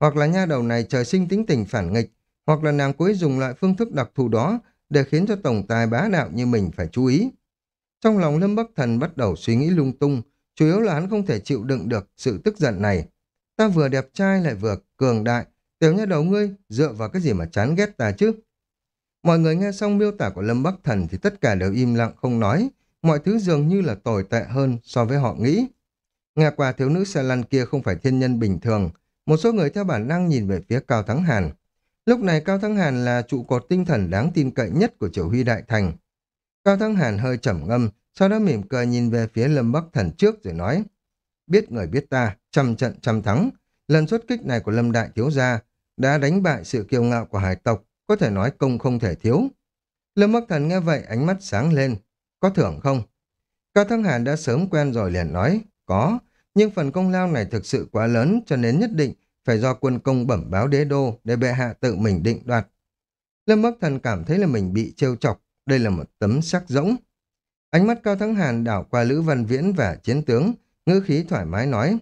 Hoặc là nha đầu này trời sinh tính tình phản nghịch, hoặc là nàng cuối dùng loại phương thức đặc thù đó để khiến cho tổng tài bá đạo như mình phải chú ý. Trong lòng Lâm Bắc Thần bắt đầu suy nghĩ lung tung, chủ yếu là hắn không thể chịu đựng được sự tức giận này. Ta vừa đẹp trai lại vừa cường đại, tiểu nha đầu ngươi dựa vào cái gì mà chán ghét ta chứ? Mọi người nghe xong miêu tả của Lâm Bắc Thần thì tất cả đều im lặng không nói, mọi thứ dường như là tồi tệ hơn so với họ nghĩ. Nghe qua thiếu nữ xe lăn kia không phải thiên nhân bình thường, một số người theo bản năng nhìn về phía Cao Thắng Hàn. Lúc này Cao Thắng Hàn là trụ cột tinh thần đáng tin cậy nhất của triều huy đại thành. Cao Thắng Hàn hơi trầm ngâm, sau đó mỉm cười nhìn về phía Lâm Bắc Thần trước rồi nói, biết người biết ta, trăm trận trăm thắng, lần xuất kích này của Lâm Đại Thiếu Gia đã đánh bại sự kiêu ngạo của hải tộc, có thể nói công không thể thiếu. Lâm Bắc Thần nghe vậy ánh mắt sáng lên, có thưởng không? Cao Thắng Hàn đã sớm quen rồi liền nói, có, nhưng phần công lao này thực sự quá lớn cho nên nhất định phải do quân công bẩm báo đế đô để bệ hạ tự mình định đoạt. Lâm Bắc Thần cảm thấy là mình bị trêu chọc, đây là một tấm sắc rỗng. Ánh mắt Cao Thắng Hàn đảo qua Lữ Văn Viễn và chiến tướng, ngữ khí thoải mái nói.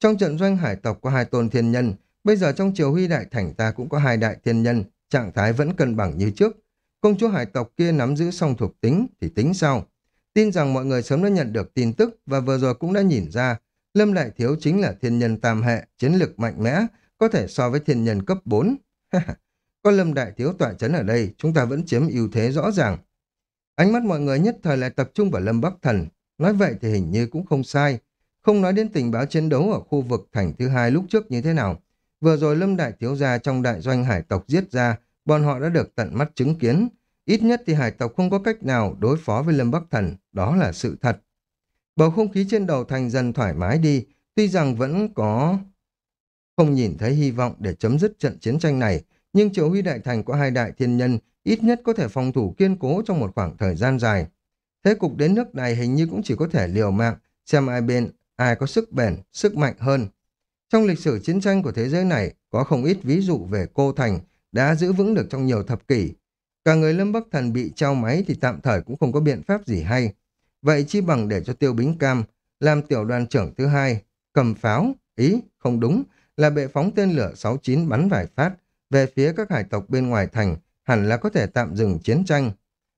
Trong trận doanh hải tộc có hai tôn thiên nhân, bây giờ trong triều huy đại thành ta cũng có hai đại thiên nhân, trạng thái vẫn cân bằng như trước. Công chúa hải tộc kia nắm giữ song thuộc tính thì tính sao? Tin rằng mọi người sớm đã nhận được tin tức và vừa rồi cũng đã nhìn ra Lâm Đại Thiếu chính là thiên nhân tam hệ, chiến lực mạnh mẽ, có thể so với thiên nhân cấp 4. Có Lâm Đại Thiếu tọa chấn ở đây, chúng ta vẫn chiếm ưu thế rõ ràng. Ánh mắt mọi người nhất thời lại tập trung vào Lâm Bắc Thần. Nói vậy thì hình như cũng không sai. Không nói đến tình báo chiến đấu ở khu vực thành thứ hai lúc trước như thế nào. Vừa rồi Lâm Đại Thiếu Gia trong đại doanh hải tộc giết ra, bọn họ đã được tận mắt chứng kiến. Ít nhất thì hải tộc không có cách nào đối phó với Lâm Bắc Thần, đó là sự thật. Bầu không khí trên đầu thành dần thoải mái đi, tuy rằng vẫn có không nhìn thấy hy vọng để chấm dứt trận chiến tranh này, nhưng Triệu Huy Đại Thành có hai đại thiên nhân, ít nhất có thể phòng thủ kiên cố trong một khoảng thời gian dài. Thế cục đến nước này hình như cũng chỉ có thể liều mạng, xem ai bên, ai có sức bền, sức mạnh hơn. Trong lịch sử chiến tranh của thế giới này, có không ít ví dụ về cô thành đã giữ vững được trong nhiều thập kỷ. Cả người Lâm Bắc Thần bị trao máy thì tạm thời cũng không có biện pháp gì hay. Vậy chi bằng để cho Tiêu Bính Cam làm tiểu đoàn trưởng thứ hai, cầm pháo, ý, không đúng, là bệ phóng tên lửa 69 bắn vài phát về phía các hải tộc bên ngoài thành, hẳn là có thể tạm dừng chiến tranh.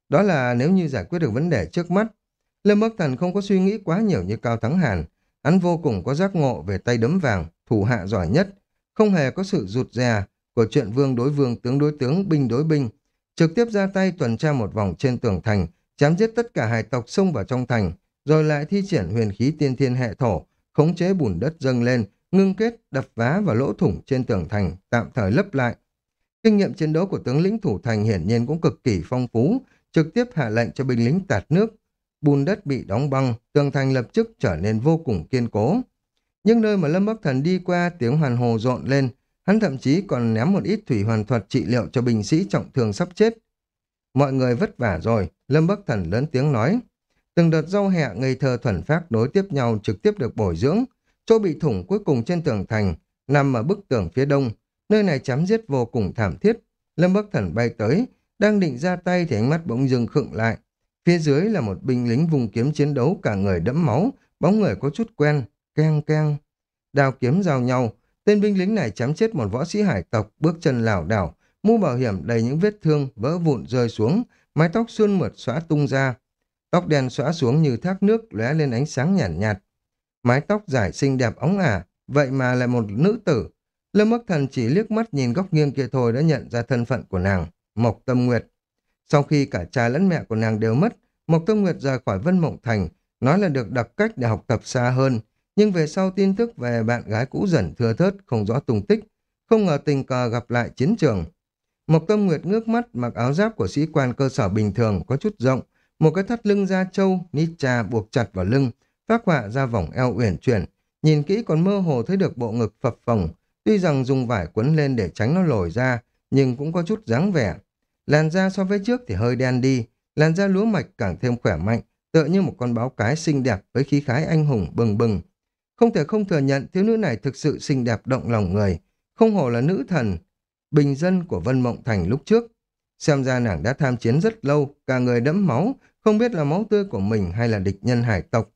Đó là nếu như giải quyết được vấn đề trước mắt. Lâm Bắc Thần không có suy nghĩ quá nhiều như Cao Thắng Hàn, hắn vô cùng có giác ngộ về tay đấm vàng, thủ hạ giỏi nhất, không hề có sự rụt rè của chuyện vương đối vương tướng đối tướng binh đối binh, trực tiếp ra tay tuần tra một vòng trên tường thành, chém giết tất cả hải tộc xông vào trong thành, rồi lại thi triển huyền khí tiên thiên hệ thổ, khống chế bùn đất dâng lên, ngưng kết, đập vá và lỗ thủng trên tường thành, tạm thời lấp lại. Kinh nghiệm chiến đấu của tướng lĩnh thủ thành hiển nhiên cũng cực kỳ phong phú, trực tiếp hạ lệnh cho binh lính tạt nước. Bùn đất bị đóng băng, tường thành lập tức trở nên vô cùng kiên cố. Những nơi mà Lâm Bắc Thần đi qua tiếng hoàn hồ rộn lên, hắn thậm chí còn ném một ít thủy hoàn thuật trị liệu cho binh sĩ trọng thương sắp chết. Mọi người vất vả rồi, Lâm Bắc Thần lớn tiếng nói. Từng đợt rau hẹ ngây thơ thuần phát đối tiếp nhau trực tiếp được bồi dưỡng. Chỗ bị thủng cuối cùng trên tường thành, nằm ở bức tường phía đông. Nơi này chém giết vô cùng thảm thiết. Lâm Bắc Thần bay tới, đang định ra tay thì ánh mắt bỗng dưng khựng lại. Phía dưới là một binh lính vùng kiếm chiến đấu cả người đẫm máu, bóng người có chút quen, keng keng. đao kiếm giao nhau, tên binh lính này chém chết một võ sĩ hải tộc, bước chân lảo đảo, mũ bảo hiểm đầy những vết thương, vỡ vụn rơi xuống, mái tóc xuân mượt xóa tung ra. Tóc đen xóa xuống như thác nước lóe lên ánh sáng nhàn nhạt, nhạt. Mái tóc dài xinh đẹp óng ả, vậy mà lại một nữ tử. Lâm Bắc Thần chỉ liếc mắt nhìn góc nghiêng kia thôi đã nhận ra thân phận của nàng, Mộc Tâm Nguyệt. Sau khi cả cha lẫn mẹ của nàng đều mất, Mộc Tâm Nguyệt rời khỏi Vân Mộng Thành, nói là được đặc cách để học tập xa hơn, nhưng về sau tin tức về bạn gái cũ dần thưa thớt, không rõ tung tích, không ngờ tình cờ gặp lại chiến trường. Mộc Tâm Nguyệt ngước mắt mặc áo giáp của sĩ quan cơ sở bình thường có chút rộng, một cái thắt lưng da trâu, nít trà buộc chặt vào lưng, phát họa ra vòng eo uyển chuyển, nhìn kỹ còn mơ hồ thấy được bộ ngực phập phồng, tuy rằng dùng vải quấn lên để tránh nó lồi ra, nhưng cũng có chút dáng vẻ. Làn da so với trước thì hơi đen đi, làn da lúa mạch càng thêm khỏe mạnh, tựa như một con báo cái xinh đẹp với khí khái anh hùng bừng bừng. Không thể không thừa nhận thiếu nữ này thực sự xinh đẹp động lòng người, không hổ là nữ thần, bình dân của Vân Mộng Thành lúc trước. Xem ra nàng đã tham chiến rất lâu, cả người đẫm máu, không biết là máu tươi của mình hay là địch nhân hải tộc.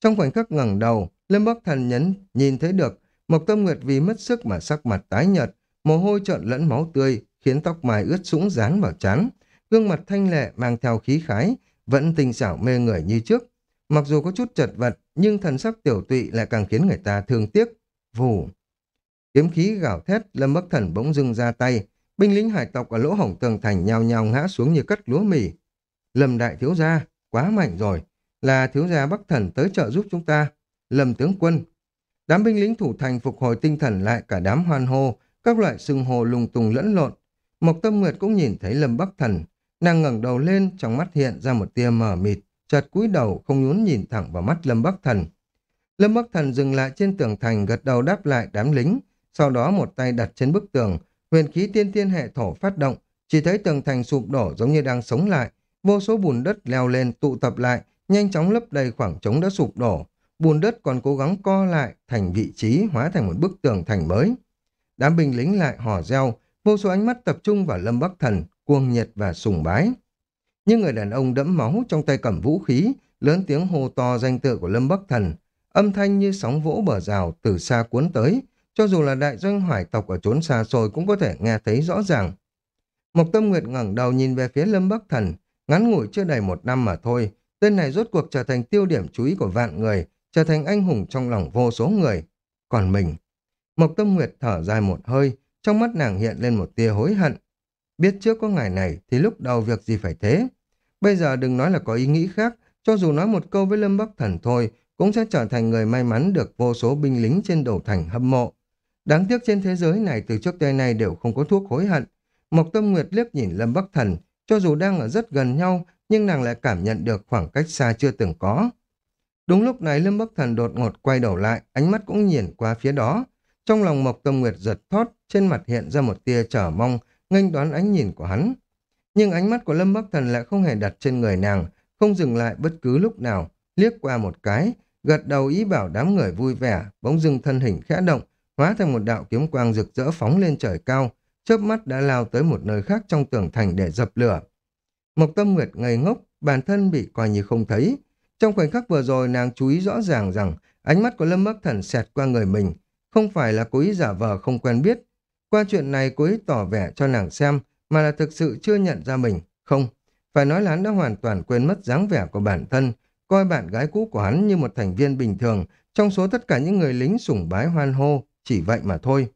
Trong khoảnh khắc ngẩng đầu, Lâm Bắc Thần nhấn nhìn thấy được Mộc Tâm Nguyệt vì mất sức mà sắc mặt tái nhợt, mồ hôi trợn lẫn máu tươi, khiến tóc mai ướt sũng dán vào trán, gương mặt thanh lệ mang theo khí khái, vẫn tinh xảo mê người như trước. Mặc dù có chút chật vật, nhưng thần sắc tiểu tụy lại càng khiến người ta thương tiếc. Vù! Kiếm khí gào thét, Lâm Bắc Thần bỗng dưng ra tay, binh lính hải tộc ở lỗ hổng tường thành nhào nhào ngã xuống như cắt lúa mì. Lâm đại thiếu gia, quá mạnh rồi, là thiếu gia Bắc Thần tới trợ giúp chúng ta. Lâm tướng quân. Đám binh lính thủ thành phục hồi tinh thần lại cả đám hoan hô, các loại sừng hồ lùng tùng lẫn lộn. Mộc Tâm Nguyệt cũng nhìn thấy Lâm Bắc Thần, nàng ngẩng đầu lên, trong mắt hiện ra một tia mờ mịt, chợt cúi đầu không nhún nhìn thẳng vào mắt Lâm Bắc Thần. Lâm Bắc Thần dừng lại trên tường thành gật đầu đáp lại đám lính, sau đó một tay đặt trên bức tường, huyền khí tiên tiên hệ thổ phát động, chỉ thấy tường thành sụp đổ giống như đang sống lại, vô số bùn đất leo lên tụ tập lại, nhanh chóng lấp đầy khoảng trống đã sụp đổ. Bùn đất còn cố gắng co lại thành vị trí hóa thành một bức tường thành mới. Đám binh lính lại hò reo, vô số ánh mắt tập trung vào Lâm Bắc Thần, cuồng nhiệt và sùng bái. Nhưng người đàn ông đẫm máu trong tay cầm vũ khí, lớn tiếng hô to danh tự của Lâm Bắc Thần, âm thanh như sóng vỗ bờ rào từ xa cuốn tới, cho dù là đại doanh hoài tộc ở chốn xa xôi cũng có thể nghe thấy rõ ràng. Mộc Tâm Nguyệt ngẩng đầu nhìn về phía Lâm Bắc Thần, ngắn ngủi chưa đầy một năm mà thôi, tên này rốt cuộc trở thành tiêu điểm chú ý của vạn người, trở thành anh hùng trong lòng vô số người. Còn mình, Mộc Tâm Nguyệt thở dài một hơi, trong mắt nàng hiện lên một tia hối hận. Biết trước có ngày này thì lúc đầu việc gì phải thế. Bây giờ đừng nói là có ý nghĩ khác, cho dù nói một câu với Lâm Bắc Thần thôi, cũng sẽ trở thành người may mắn được vô số binh lính trên đầu thành hâm mộ. Đáng tiếc trên thế giới này từ trước tới nay đều không có thuốc hối hận. Mộc Tâm Nguyệt liếc nhìn Lâm Bắc Thần, cho dù đang ở rất gần nhau, nhưng nàng lại cảm nhận được khoảng cách xa chưa từng có. Đúng lúc này Lâm Bắc Thần đột ngột quay đầu lại, ánh mắt cũng nhìn qua phía đó. Trong lòng Mộc Tâm Nguyệt giật thót, trên mặt hiện ra một tia trở mong, nghênh đoán ánh nhìn của hắn. Nhưng ánh mắt của Lâm Bắc Thần lại không hề đặt trên người nàng, không dừng lại bất cứ lúc nào, liếc qua một cái, gật đầu ý bảo đám người vui vẻ, bỗng dưng thân hình khẽ động, hóa thành một đạo kiếm quang rực rỡ phóng lên trời cao, chớp mắt đã lao tới một nơi khác trong tường thành để dập lửa. Mộc Tâm Nguyệt ngây ngốc, bản thân bị coi như không thấy. Trong khoảnh khắc vừa rồi nàng chú ý rõ ràng rằng ánh mắt của Lâm Bắc Thần xẹt qua người mình, không phải là cố ý giả vờ không quen biết. Qua chuyện này cô ấy tỏ vẻ cho nàng xem, mà là thực sự chưa nhận ra mình. Không, phải nói là hắn đã hoàn toàn quên mất dáng vẻ của bản thân, coi bạn gái cũ của hắn như một thành viên bình thường trong số tất cả những người lính sủng bái hoan hô, chỉ vậy mà thôi.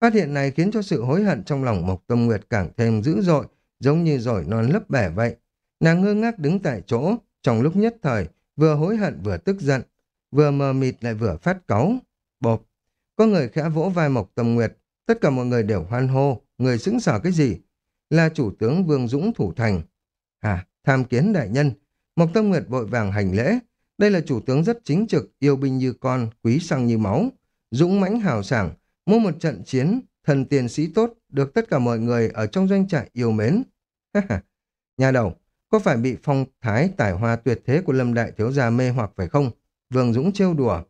Phát hiện này khiến cho sự hối hận trong lòng Mộc Tâm Nguyệt càng thêm dữ dội, giống như rồi non lấp bẻ vậy. Nàng ngơ ngác đứng tại chỗ, trong lúc nhất thời, vừa hối hận vừa tức giận, vừa mờ mịt lại vừa phát cáu. Bộp! Có người khẽ vỗ vai Mộc Tâm Nguyệt, tất cả mọi người đều hoan hô, người xứng sở cái gì? Là chủ tướng Vương Dũng Thủ Thành. À, tham kiến đại nhân. Mộc Tâm Nguyệt vội vàng hành lễ, Đây là chủ tướng rất chính trực, yêu binh như con, quý sang như máu, dũng mãnh hào sảng, mỗi một trận chiến, thần tiền sĩ tốt, được tất cả mọi người ở trong doanh trại yêu mến. Nhà đầu, có phải bị phong thái tài hoa tuyệt thế của Lâm Đại Thiếu Gia mê hoặc phải không? Vương Dũng trêu đùa.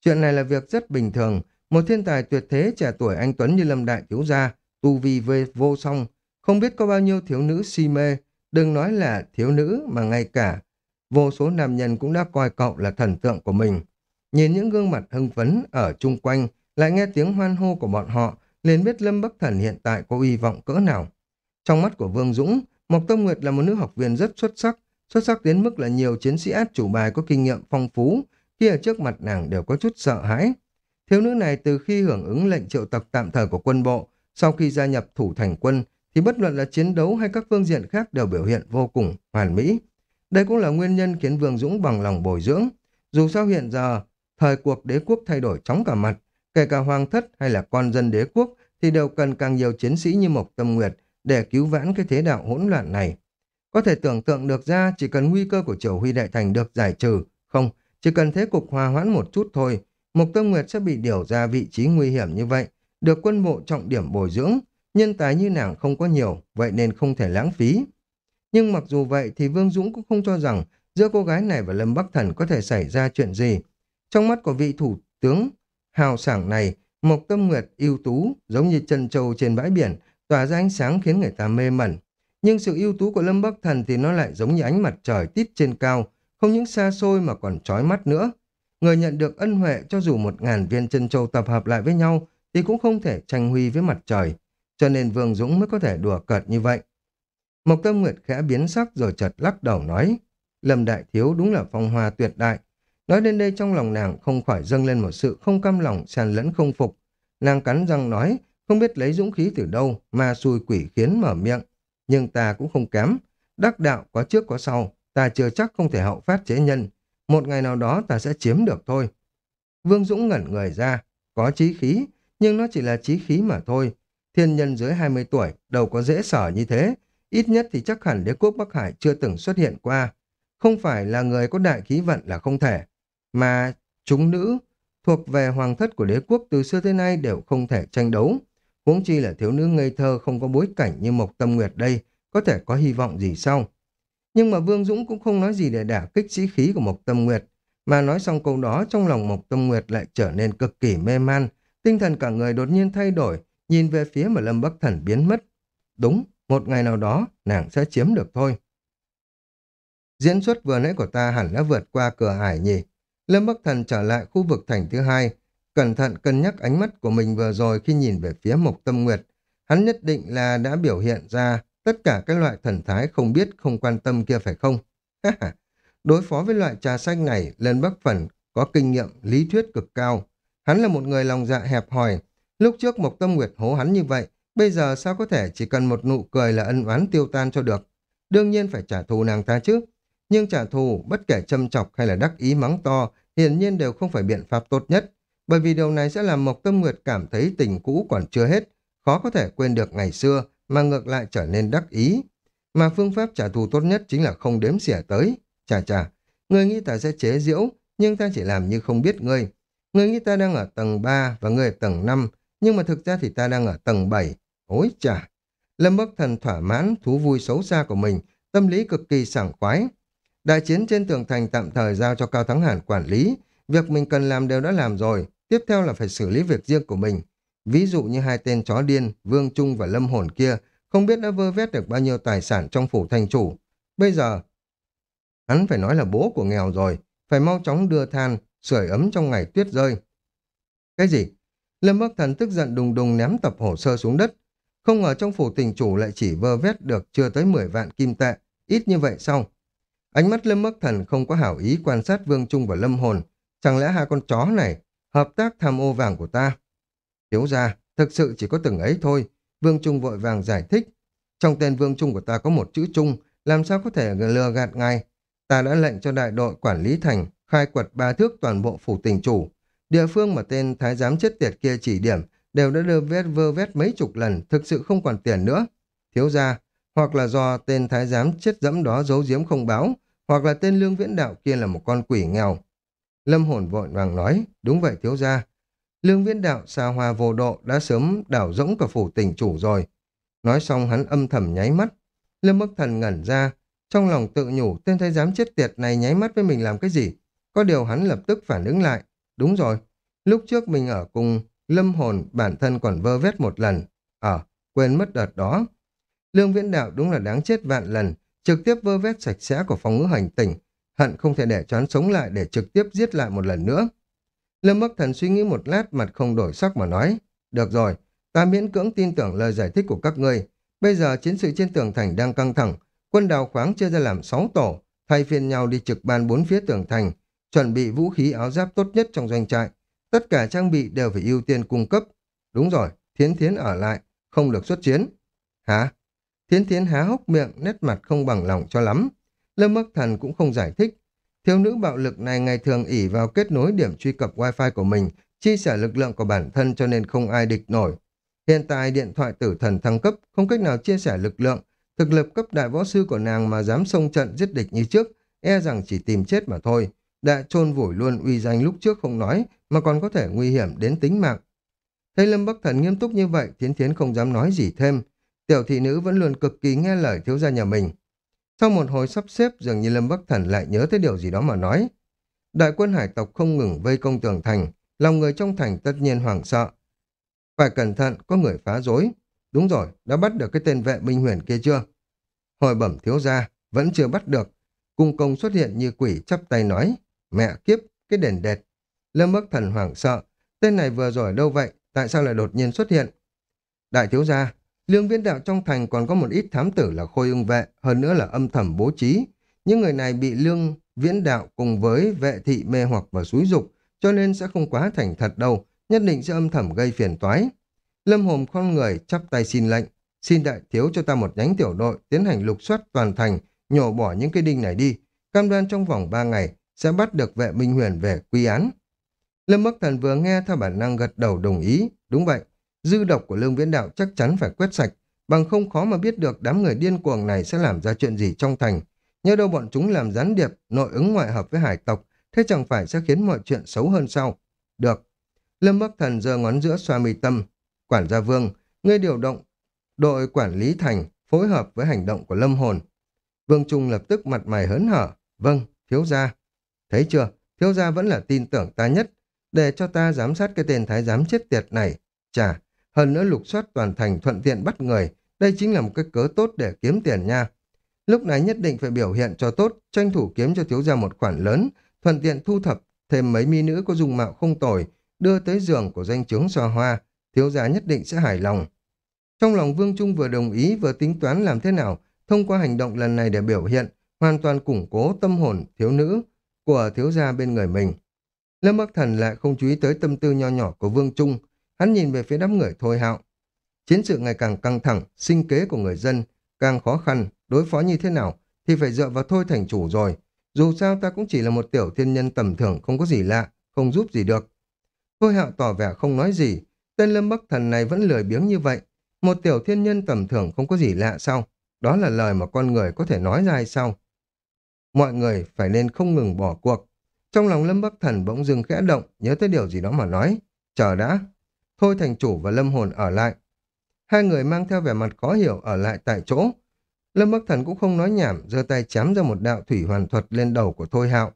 Chuyện này là việc rất bình thường. Một thiên tài tuyệt thế trẻ tuổi anh Tuấn như Lâm Đại Thiếu Gia, tu vi về vô song, không biết có bao nhiêu thiếu nữ si mê, đừng nói là thiếu nữ mà ngay cả vô số nam nhân cũng đã coi cậu là thần tượng của mình. Nhìn những gương mặt hưng phấn ở chung quanh, lại nghe tiếng hoan hô của bọn họ, liền biết Lâm Bắc Thần hiện tại có uy vọng cỡ nào. Trong mắt của Vương Dũng, Mộc Tâm Nguyệt là một nữ học viên rất xuất sắc, xuất sắc đến mức là nhiều chiến sĩ át chủ bài có kinh nghiệm phong phú, khi ở trước mặt nàng đều có chút sợ hãi. Thiếu nữ này từ khi hưởng ứng lệnh triệu tập tạm thời của quân bộ, sau khi gia nhập thủ thành quân, thì bất luận là chiến đấu hay các phương diện khác đều biểu hiện vô cùng hoàn mỹ. Đây cũng là nguyên nhân khiến Vương Dũng bằng lòng bồi dưỡng. Dù sao hiện giờ, thời cuộc đế quốc thay đổi chóng cả mặt, kể cả hoàng thất hay là con dân đế quốc thì đều cần càng nhiều chiến sĩ như Mộc Tâm Nguyệt để cứu vãn cái thế đạo hỗn loạn này. Có thể tưởng tượng được ra chỉ cần nguy cơ của triều huy đại thành được giải trừ, không, chỉ cần thế cục hòa hoãn một chút thôi, Mộc Tâm Nguyệt sẽ bị điều ra vị trí nguy hiểm như vậy, được quân bộ trọng điểm bồi dưỡng, nhân tài như nàng không có nhiều, vậy nên không thể lãng phí. Nhưng mặc dù vậy thì Vương Dũng cũng không cho rằng giữa cô gái này và Lâm Bắc Thần có thể xảy ra chuyện gì. Trong mắt của vị thủ tướng hào sảng này, Mộc Tâm Nguyệt ưu tú giống như chân châu trên bãi biển, tỏa ra ánh sáng khiến người ta mê mẩn. Nhưng sự ưu tú của Lâm Bắc Thần thì nó lại giống như ánh mặt trời tít trên cao, không những xa xôi mà còn trói mắt nữa. Người nhận được ân huệ cho dù một ngàn viên chân châu tập hợp lại với nhau thì cũng không thể tranh huy với mặt trời, cho nên Vương Dũng mới có thể đùa cợt như vậy. Mộc Tâm Nguyệt khẽ biến sắc rồi chợt lắc đầu nói, Lâm Đại Thiếu đúng là phong hoa tuyệt đại. Nói đến đây trong lòng nàng không khỏi dâng lên một sự không cam lòng sàn lẫn không phục. Nàng cắn răng nói, không biết lấy dũng khí từ đâu mà xui quỷ khiến mở miệng. Nhưng ta cũng không kém. Đắc đạo có trước có sau, ta chưa chắc không thể hậu phát chế nhân. Một ngày nào đó ta sẽ chiếm được thôi. Vương Dũng ngẩn người ra, có trí khí, nhưng nó chỉ là trí khí mà thôi. Thiên nhân dưới 20 tuổi, đâu có dễ sở như thế. Ít nhất thì chắc hẳn đế quốc Bắc Hải chưa từng xuất hiện qua. Không phải là người có đại khí vận là không thể. Mà chúng nữ thuộc về hoàng thất của đế quốc từ xưa tới nay đều không thể tranh đấu. Huống chi là thiếu nữ ngây thơ không có bối cảnh như Mộc Tâm Nguyệt đây, có thể có hy vọng gì sao? Nhưng mà Vương Dũng cũng không nói gì để đả kích sĩ khí của Mộc Tâm Nguyệt, mà nói xong câu đó trong lòng Mộc Tâm Nguyệt lại trở nên cực kỳ mê man, tinh thần cả người đột nhiên thay đổi, nhìn về phía mà Lâm Bắc Thần biến mất. Đúng, một ngày nào đó nàng sẽ chiếm được thôi. Diễn xuất vừa nãy của ta hẳn đã vượt qua cửa ải nhỉ. Lâm Bắc Thần trở lại khu vực thành thứ hai, cẩn thận cân nhắc ánh mắt của mình vừa rồi khi nhìn về phía Mộc Tâm Nguyệt. Hắn nhất định là đã biểu hiện ra tất cả các loại thần thái không biết không quan tâm kia phải không? Đối phó với loại trà xanh này, lên Bắc Phần có kinh nghiệm lý thuyết cực cao. Hắn là một người lòng dạ hẹp hòi. Lúc trước Mộc Tâm Nguyệt hố hắn như vậy, bây giờ sao có thể chỉ cần một nụ cười là ân oán tiêu tan cho được. Đương nhiên phải trả thù nàng ta chứ. Nhưng trả thù, bất kể châm chọc hay là đắc ý mắng to, hiển nhiên đều không phải biện pháp tốt nhất. Bởi vì điều này sẽ làm Mộc Tâm Nguyệt cảm thấy tình cũ còn chưa hết, khó có thể quên được ngày xưa, mà ngược lại trở nên đắc ý. Mà phương pháp trả thù tốt nhất chính là không đếm xỉa tới. Chà chà, người nghĩ ta sẽ chế giễu, nhưng ta chỉ làm như không biết ngươi. Người nghĩ ta đang ở tầng 3 và người ở tầng 5, nhưng mà thực ra thì ta đang ở tầng 7. Ôi chà! Lâm Bắc Thần thỏa mãn thú vui xấu xa của mình, tâm lý cực kỳ sảng khoái. Đại chiến trên tường thành tạm thời giao cho Cao Thắng Hàn quản lý, việc mình cần làm đều đã làm rồi, tiếp theo là phải xử lý việc riêng của mình. Ví dụ như hai tên chó điên, Vương Trung và Lâm Hồn kia, không biết đã vơ vét được bao nhiêu tài sản trong phủ thành chủ. Bây giờ, hắn phải nói là bố của nghèo rồi, phải mau chóng đưa than, sưởi ấm trong ngày tuyết rơi. Cái gì? Lâm Bắc Thần tức giận đùng đùng ném tập hồ sơ xuống đất. Không ngờ trong phủ tình chủ lại chỉ vơ vét được chưa tới 10 vạn kim tệ. Ít như vậy xong Ánh mắt Lâm Bắc Thần không có hảo ý quan sát Vương Trung và Lâm Hồn. Chẳng lẽ hai con chó này hợp tác tham ô vàng của ta? Thiếu ra, thực sự chỉ có từng ấy thôi. Vương Trung vội vàng giải thích. Trong tên Vương Trung của ta có một chữ Trung, làm sao có thể lừa gạt ngài? Ta đã lệnh cho đại đội quản lý thành khai quật ba thước toàn bộ phủ tình chủ. Địa phương mà tên thái giám chết tiệt kia chỉ điểm đều đã đưa vét vơ vét mấy chục lần, thực sự không còn tiền nữa. Thiếu ra, hoặc là do tên thái giám chết dẫm đó giấu giếm không báo, hoặc là tên lương viễn đạo kia là một con quỷ nghèo. Lâm hồn vội vàng nói, đúng vậy thiếu gia. Lương viễn đạo xa hoa vô độ đã sớm đảo rỗng cả phủ tỉnh chủ rồi. Nói xong hắn âm thầm nháy mắt. Lâm Bắc Thần ngẩn ra, trong lòng tự nhủ tên thái giám chết tiệt này nháy mắt với mình làm cái gì. Có điều hắn lập tức phản ứng lại. Đúng rồi, lúc trước mình ở cùng lâm hồn bản thân còn vơ vét một lần. Ờ, quên mất đợt đó. Lương viễn đạo đúng là đáng chết vạn lần, trực tiếp vơ vét sạch sẽ của phòng ngữ hành tỉnh, hận không thể để cho hắn sống lại để trực tiếp giết lại một lần nữa. Lâm Bắc Thần suy nghĩ một lát mặt không đổi sắc mà nói, được rồi, ta miễn cưỡng tin tưởng lời giải thích của các ngươi. Bây giờ chiến sự trên tường thành đang căng thẳng, quân đào khoáng chia ra làm 6 tổ, thay phiên nhau đi trực ban bốn phía tường thành, chuẩn bị vũ khí áo giáp tốt nhất trong doanh trại. Tất cả trang bị đều phải ưu tiên cung cấp. Đúng rồi, thiến thiến ở lại, không được xuất chiến. Hả? Thiến thiến há hốc miệng, nét mặt không bằng lòng cho lắm. Lâm Bắc Thần cũng không giải thích. Thiếu nữ bạo lực này ngày thường ỉ vào kết nối điểm truy cập wifi của mình, chia sẻ lực lượng của bản thân cho nên không ai địch nổi. Hiện tại điện thoại tử thần thăng cấp, không cách nào chia sẻ lực lượng. Thực lực cấp đại võ sư của nàng mà dám xông trận giết địch như trước, e rằng chỉ tìm chết mà thôi. Đã chôn vùi luôn uy danh lúc trước không nói, mà còn có thể nguy hiểm đến tính mạng. Thấy Lâm Bắc Thần nghiêm túc như vậy, Thiến Thiến không dám nói gì thêm. Tiểu thị nữ vẫn luôn cực kỳ nghe lời thiếu gia nhà mình. Sau một hồi sắp xếp, dường như Lâm Bắc Thần lại nhớ tới điều gì đó mà nói. Đại quân hải tộc không ngừng vây công tường thành, lòng người trong thành tất nhiên hoảng sợ. Phải cẩn thận, có người phá rối. Đúng rồi, đã bắt được cái tên vệ minh huyền kia chưa? Hồi bẩm thiếu gia, vẫn chưa bắt được. Cung công xuất hiện như quỷ chắp tay nói. Mẹ kiếp, cái đền đệt. Lâm Bắc Thần hoảng sợ. Tên này vừa rồi đâu vậy? Tại sao lại đột nhiên xuất hiện? Đại thiếu gia, lương viên đạo trong thành còn có một ít thám tử là khôi ưng vệ, hơn nữa là âm thầm bố trí. Những người này bị lương viễn đạo cùng với vệ thị mê hoặc và xúi dục, cho nên sẽ không quá thành thật đâu, nhất định sẽ âm thầm gây phiền toái. Lâm Hồn con người chắp tay xin lệnh, xin đại thiếu cho ta một nhánh tiểu đội tiến hành lục soát toàn thành, nhổ bỏ những cái đinh này đi, cam đoan trong vòng 3 ngày sẽ bắt được vệ minh huyền về quy án. Lâm Bắc Thần vừa nghe theo bản năng gật đầu đồng ý, đúng vậy, dư độc của Lương Viễn Đạo chắc chắn phải quét sạch, bằng không khó mà biết được đám người điên cuồng này sẽ làm ra chuyện gì trong thành. Nhớ đâu bọn chúng làm gián điệp, nội ứng ngoại hợp với hải tộc, thế chẳng phải sẽ khiến mọi chuyện xấu hơn sao? Được. Lâm Bắc Thần giơ ngón giữa xoa mi tâm. Quản gia Vương, ngươi điều động đội quản lý thành phối hợp với hành động của Lâm Hồn. Vương Trung lập tức mặt mày hớn hở. Vâng, thiếu gia. Thấy chưa, thiếu gia vẫn là tin tưởng ta nhất, để cho ta giám sát cái tên thái giám chết tiệt này. Chà, hơn nữa lục soát toàn thành thuận tiện bắt người, đây chính là một cái cớ tốt để kiếm tiền nha. Lúc này nhất định phải biểu hiện cho tốt, tranh thủ kiếm cho thiếu gia một khoản lớn, thuận tiện thu thập thêm mấy mi nữ có dung mạo không tồi, đưa tới giường của danh chướng xoa hoa, thiếu gia nhất định sẽ hài lòng. Trong lòng Vương Trung vừa đồng ý vừa tính toán làm thế nào, thông qua hành động lần này để biểu hiện, hoàn toàn củng cố tâm hồn thiếu nữ của thiếu gia bên người mình. Lâm Bắc Thần lại không chú ý tới tâm tư nho nhỏ của Vương Trung. Hắn nhìn về phía đám người thôi hạo. Chiến sự ngày càng căng thẳng, sinh kế của người dân càng khó khăn, đối phó như thế nào thì phải dựa vào thôi thành chủ rồi. Dù sao ta cũng chỉ là một tiểu thiên nhân tầm thường không có gì lạ, không giúp gì được. Thôi hạo tỏ vẻ không nói gì, tên Lâm Bắc Thần này vẫn lười biếng như vậy. Một tiểu thiên nhân tầm thường không có gì lạ sao? Đó là lời mà con người có thể nói ra hay sao? Mọi người phải nên không ngừng bỏ cuộc, trong lòng Lâm Bắc Thần bỗng dưng khẽ động, nhớ tới điều gì đó mà nói. Chờ đã. Thôi thành chủ và Lâm Hồn ở lại. Hai người mang theo vẻ mặt khó hiểu ở lại tại chỗ. Lâm Bắc Thần cũng không nói nhảm, giơ tay chém ra một đạo thủy hoàn thuật lên đầu của Thôi Hạo.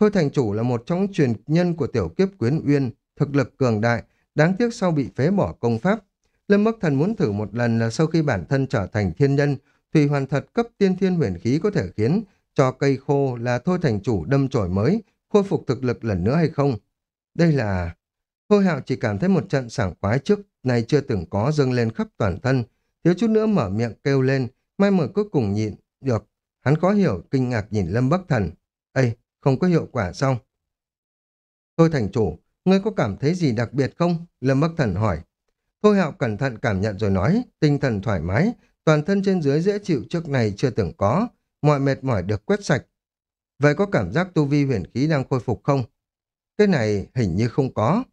Thôi thành chủ là một trong truyền nhân của tiểu kiếp Quyến Uyên, thực lực cường đại, đáng tiếc sau bị phế bỏ công pháp. Lâm Bắc Thần muốn thử một lần là sau khi bản thân trở thành thiên nhân, thủy hoàn thuật cấp tiên thiên huyền khí có thể khiến cho cây khô là Thôi thành chủ đâm chổi mới, khôi phục thực lực lần nữa hay không. Đây là... Thôi hạo chỉ cảm thấy một trận sảng khoái trước này chưa từng có dâng lên khắp toàn thân, thiếu chút nữa mở miệng kêu lên, may mở cuối cùng nhịn được. Hắn khó hiểu, kinh ngạc nhìn Lâm Bắc Thần. Ây, không có hiệu quả xong. Thôi thành chủ, ngươi có cảm thấy gì đặc biệt không? Lâm Bắc Thần hỏi. Thôi hạo cẩn thận cảm nhận rồi nói, tinh thần thoải mái, toàn thân trên dưới dễ chịu trước này chưa từng có, mọi mệt mỏi được quét sạch, Vậy có cảm giác tu vi huyền khí đang khôi phục không? Cái này hình như không có.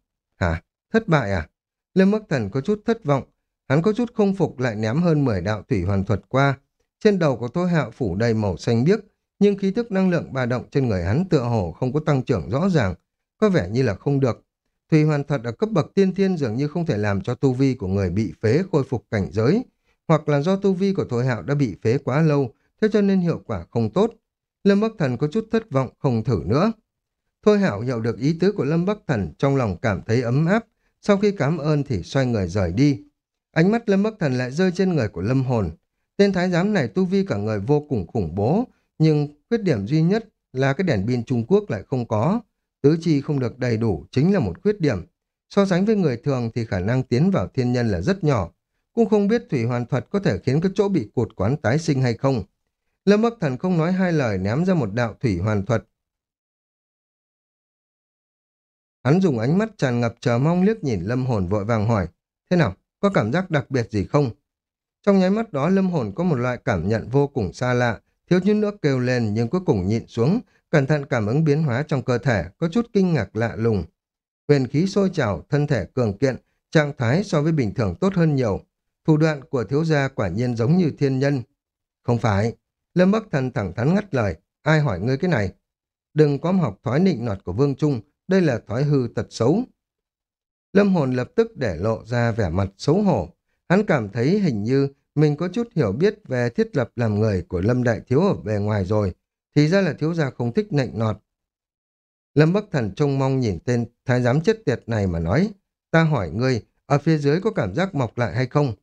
Hả? Thất bại à? Lâm Bắc Thần có chút thất vọng. Hắn có chút không phục lại ném hơn 10 đạo thủy hoàn thuật qua. Trên đầu của Thôi Hạo phủ đầy màu xanh biếc, nhưng khí thức năng lượng ba động trên người hắn tựa hồ không có tăng trưởng rõ ràng, có vẻ như là không được. Thủy hoàn thuật ở cấp bậc tiên thiên dường như không thể làm cho tu vi của người bị phế khôi phục cảnh giới, hoặc là do tu vi của Thôi Hạo đã bị phế quá lâu, thế cho nên hiệu quả không tốt. Lâm Bắc Thần có chút thất vọng, không thử nữa. Thôi hảo hiểu được ý tứ của Lâm Bắc Thần, trong lòng cảm thấy ấm áp, sau khi cảm ơn thì xoay người rời đi. Ánh mắt Lâm Bắc Thần lại rơi trên người của Lâm Hồn. Tên thái giám này tu vi cả người vô cùng khủng bố, nhưng khuyết điểm duy nhất là cái đèn pin Trung Quốc lại không có. Tứ chi không được đầy đủ chính là một khuyết điểm. So sánh với người thường thì khả năng tiến vào thiên nhân là rất nhỏ. Cũng không biết thủy hoàn thuật có thể khiến cái chỗ bị cột quán tái sinh hay không. Lâm Bắc Thần không nói hai lời ném ra một đạo thủy hoàn thuật. Hắn dùng ánh mắt tràn ngập chờ mong liếc nhìn Lâm Hồn vội vàng hỏi. Thế nào, có cảm giác đặc biệt gì không? Trong nháy mắt đó Lâm Hồn có một loại cảm nhận vô cùng xa lạ, thiếu chút nữa kêu lên nhưng cuối cùng nhịn xuống, cẩn thận cảm ứng biến hóa trong cơ thể, có chút kinh ngạc lạ lùng. Huyền khí sôi trào, thân thể cường kiện, trạng thái so với bình thường tốt hơn nhiều. Thủ đoạn của thiếu gia quả nhiên giống như thiên nhân. Không phải. Lâm Bắc Thần thẳng thắn ngắt lời. Ai hỏi ngươi cái này? Đừng có học thói nịnh nọt của Vương Trung. Đây là thói hư tật xấu. Lâm hồn lập tức để lộ ra vẻ mặt xấu hổ. Hắn cảm thấy hình như mình có chút hiểu biết về thiết lập làm người của Lâm Đại Thiếu ở bề ngoài rồi. Thì ra là thiếu gia không thích nịnh nọt. Lâm Bắc Thần trông mong nhìn tên thái giám chết tiệt này mà nói. Ta hỏi ngươi, ở phía dưới có cảm giác mọc lại hay không?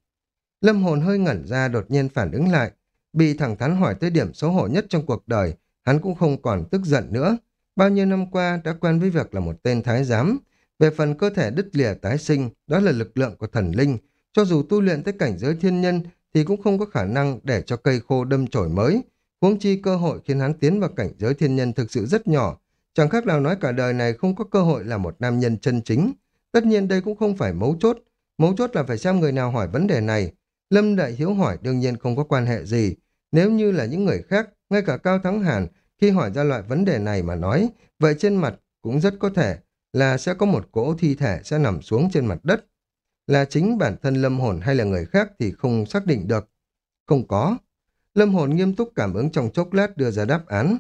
Lâm hồn hơi ngẩn ra đột nhiên phản ứng lại. Bị thẳng thắn hỏi tới điểm xấu hổ nhất trong cuộc đời, hắn cũng không còn tức giận nữa. Bao nhiêu năm qua đã quen với việc là một tên thái giám. Về phần cơ thể đứt lìa tái sinh, đó là lực lượng của thần linh. Cho dù tu luyện tới cảnh giới thiên nhân thì cũng không có khả năng để cho cây khô đâm chổi mới. Huống chi cơ hội khiến hắn tiến vào cảnh giới thiên nhân thực sự rất nhỏ. Chẳng khác nào nói cả đời này không có cơ hội là một nam nhân chân chính. Tất nhiên đây cũng không phải mấu chốt. Mấu chốt là phải xem người nào hỏi vấn đề này. Lâm Đại Hiếu hỏi đương nhiên không có quan hệ gì. Nếu như là những người khác, ngay cả Cao Thắng Hàn, khi hỏi ra loại vấn đề này mà nói, vậy trên mặt cũng rất có thể là sẽ có một cỗ thi thể sẽ nằm xuống trên mặt đất. Là chính bản thân lâm hồn hay là người khác thì không xác định được. Không có. Lâm hồn nghiêm túc cảm ứng trong chốc lát đưa ra đáp án.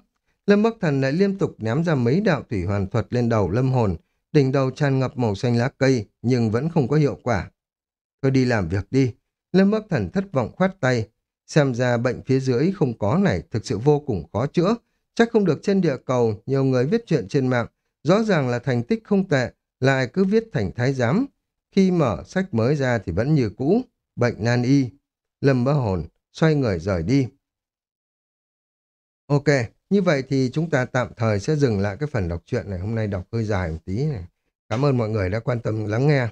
Lâm Bắc Thần lại liên tục ném ra mấy đạo thủy hoàn thuật lên đầu lâm hồn, đỉnh đầu tràn ngập màu xanh lá cây nhưng vẫn không có hiệu quả. Thôi đi làm việc đi. Lâm Bắc Thần thất vọng khoát tay. Xem ra bệnh phía dưới không có này thực sự vô cùng khó chữa. Chắc không được trên địa cầu, nhiều người viết chuyện trên mạng. Rõ ràng là thành tích không tệ, lại cứ viết thành thái giám. Khi mở sách mới ra thì vẫn như cũ. Bệnh nan y. Lâm bơ Hồn xoay người rời đi. Ok, như vậy thì chúng ta tạm thời sẽ dừng lại cái phần đọc truyện này. Hôm nay đọc hơi dài một tí này. Cảm ơn mọi người đã quan tâm lắng nghe.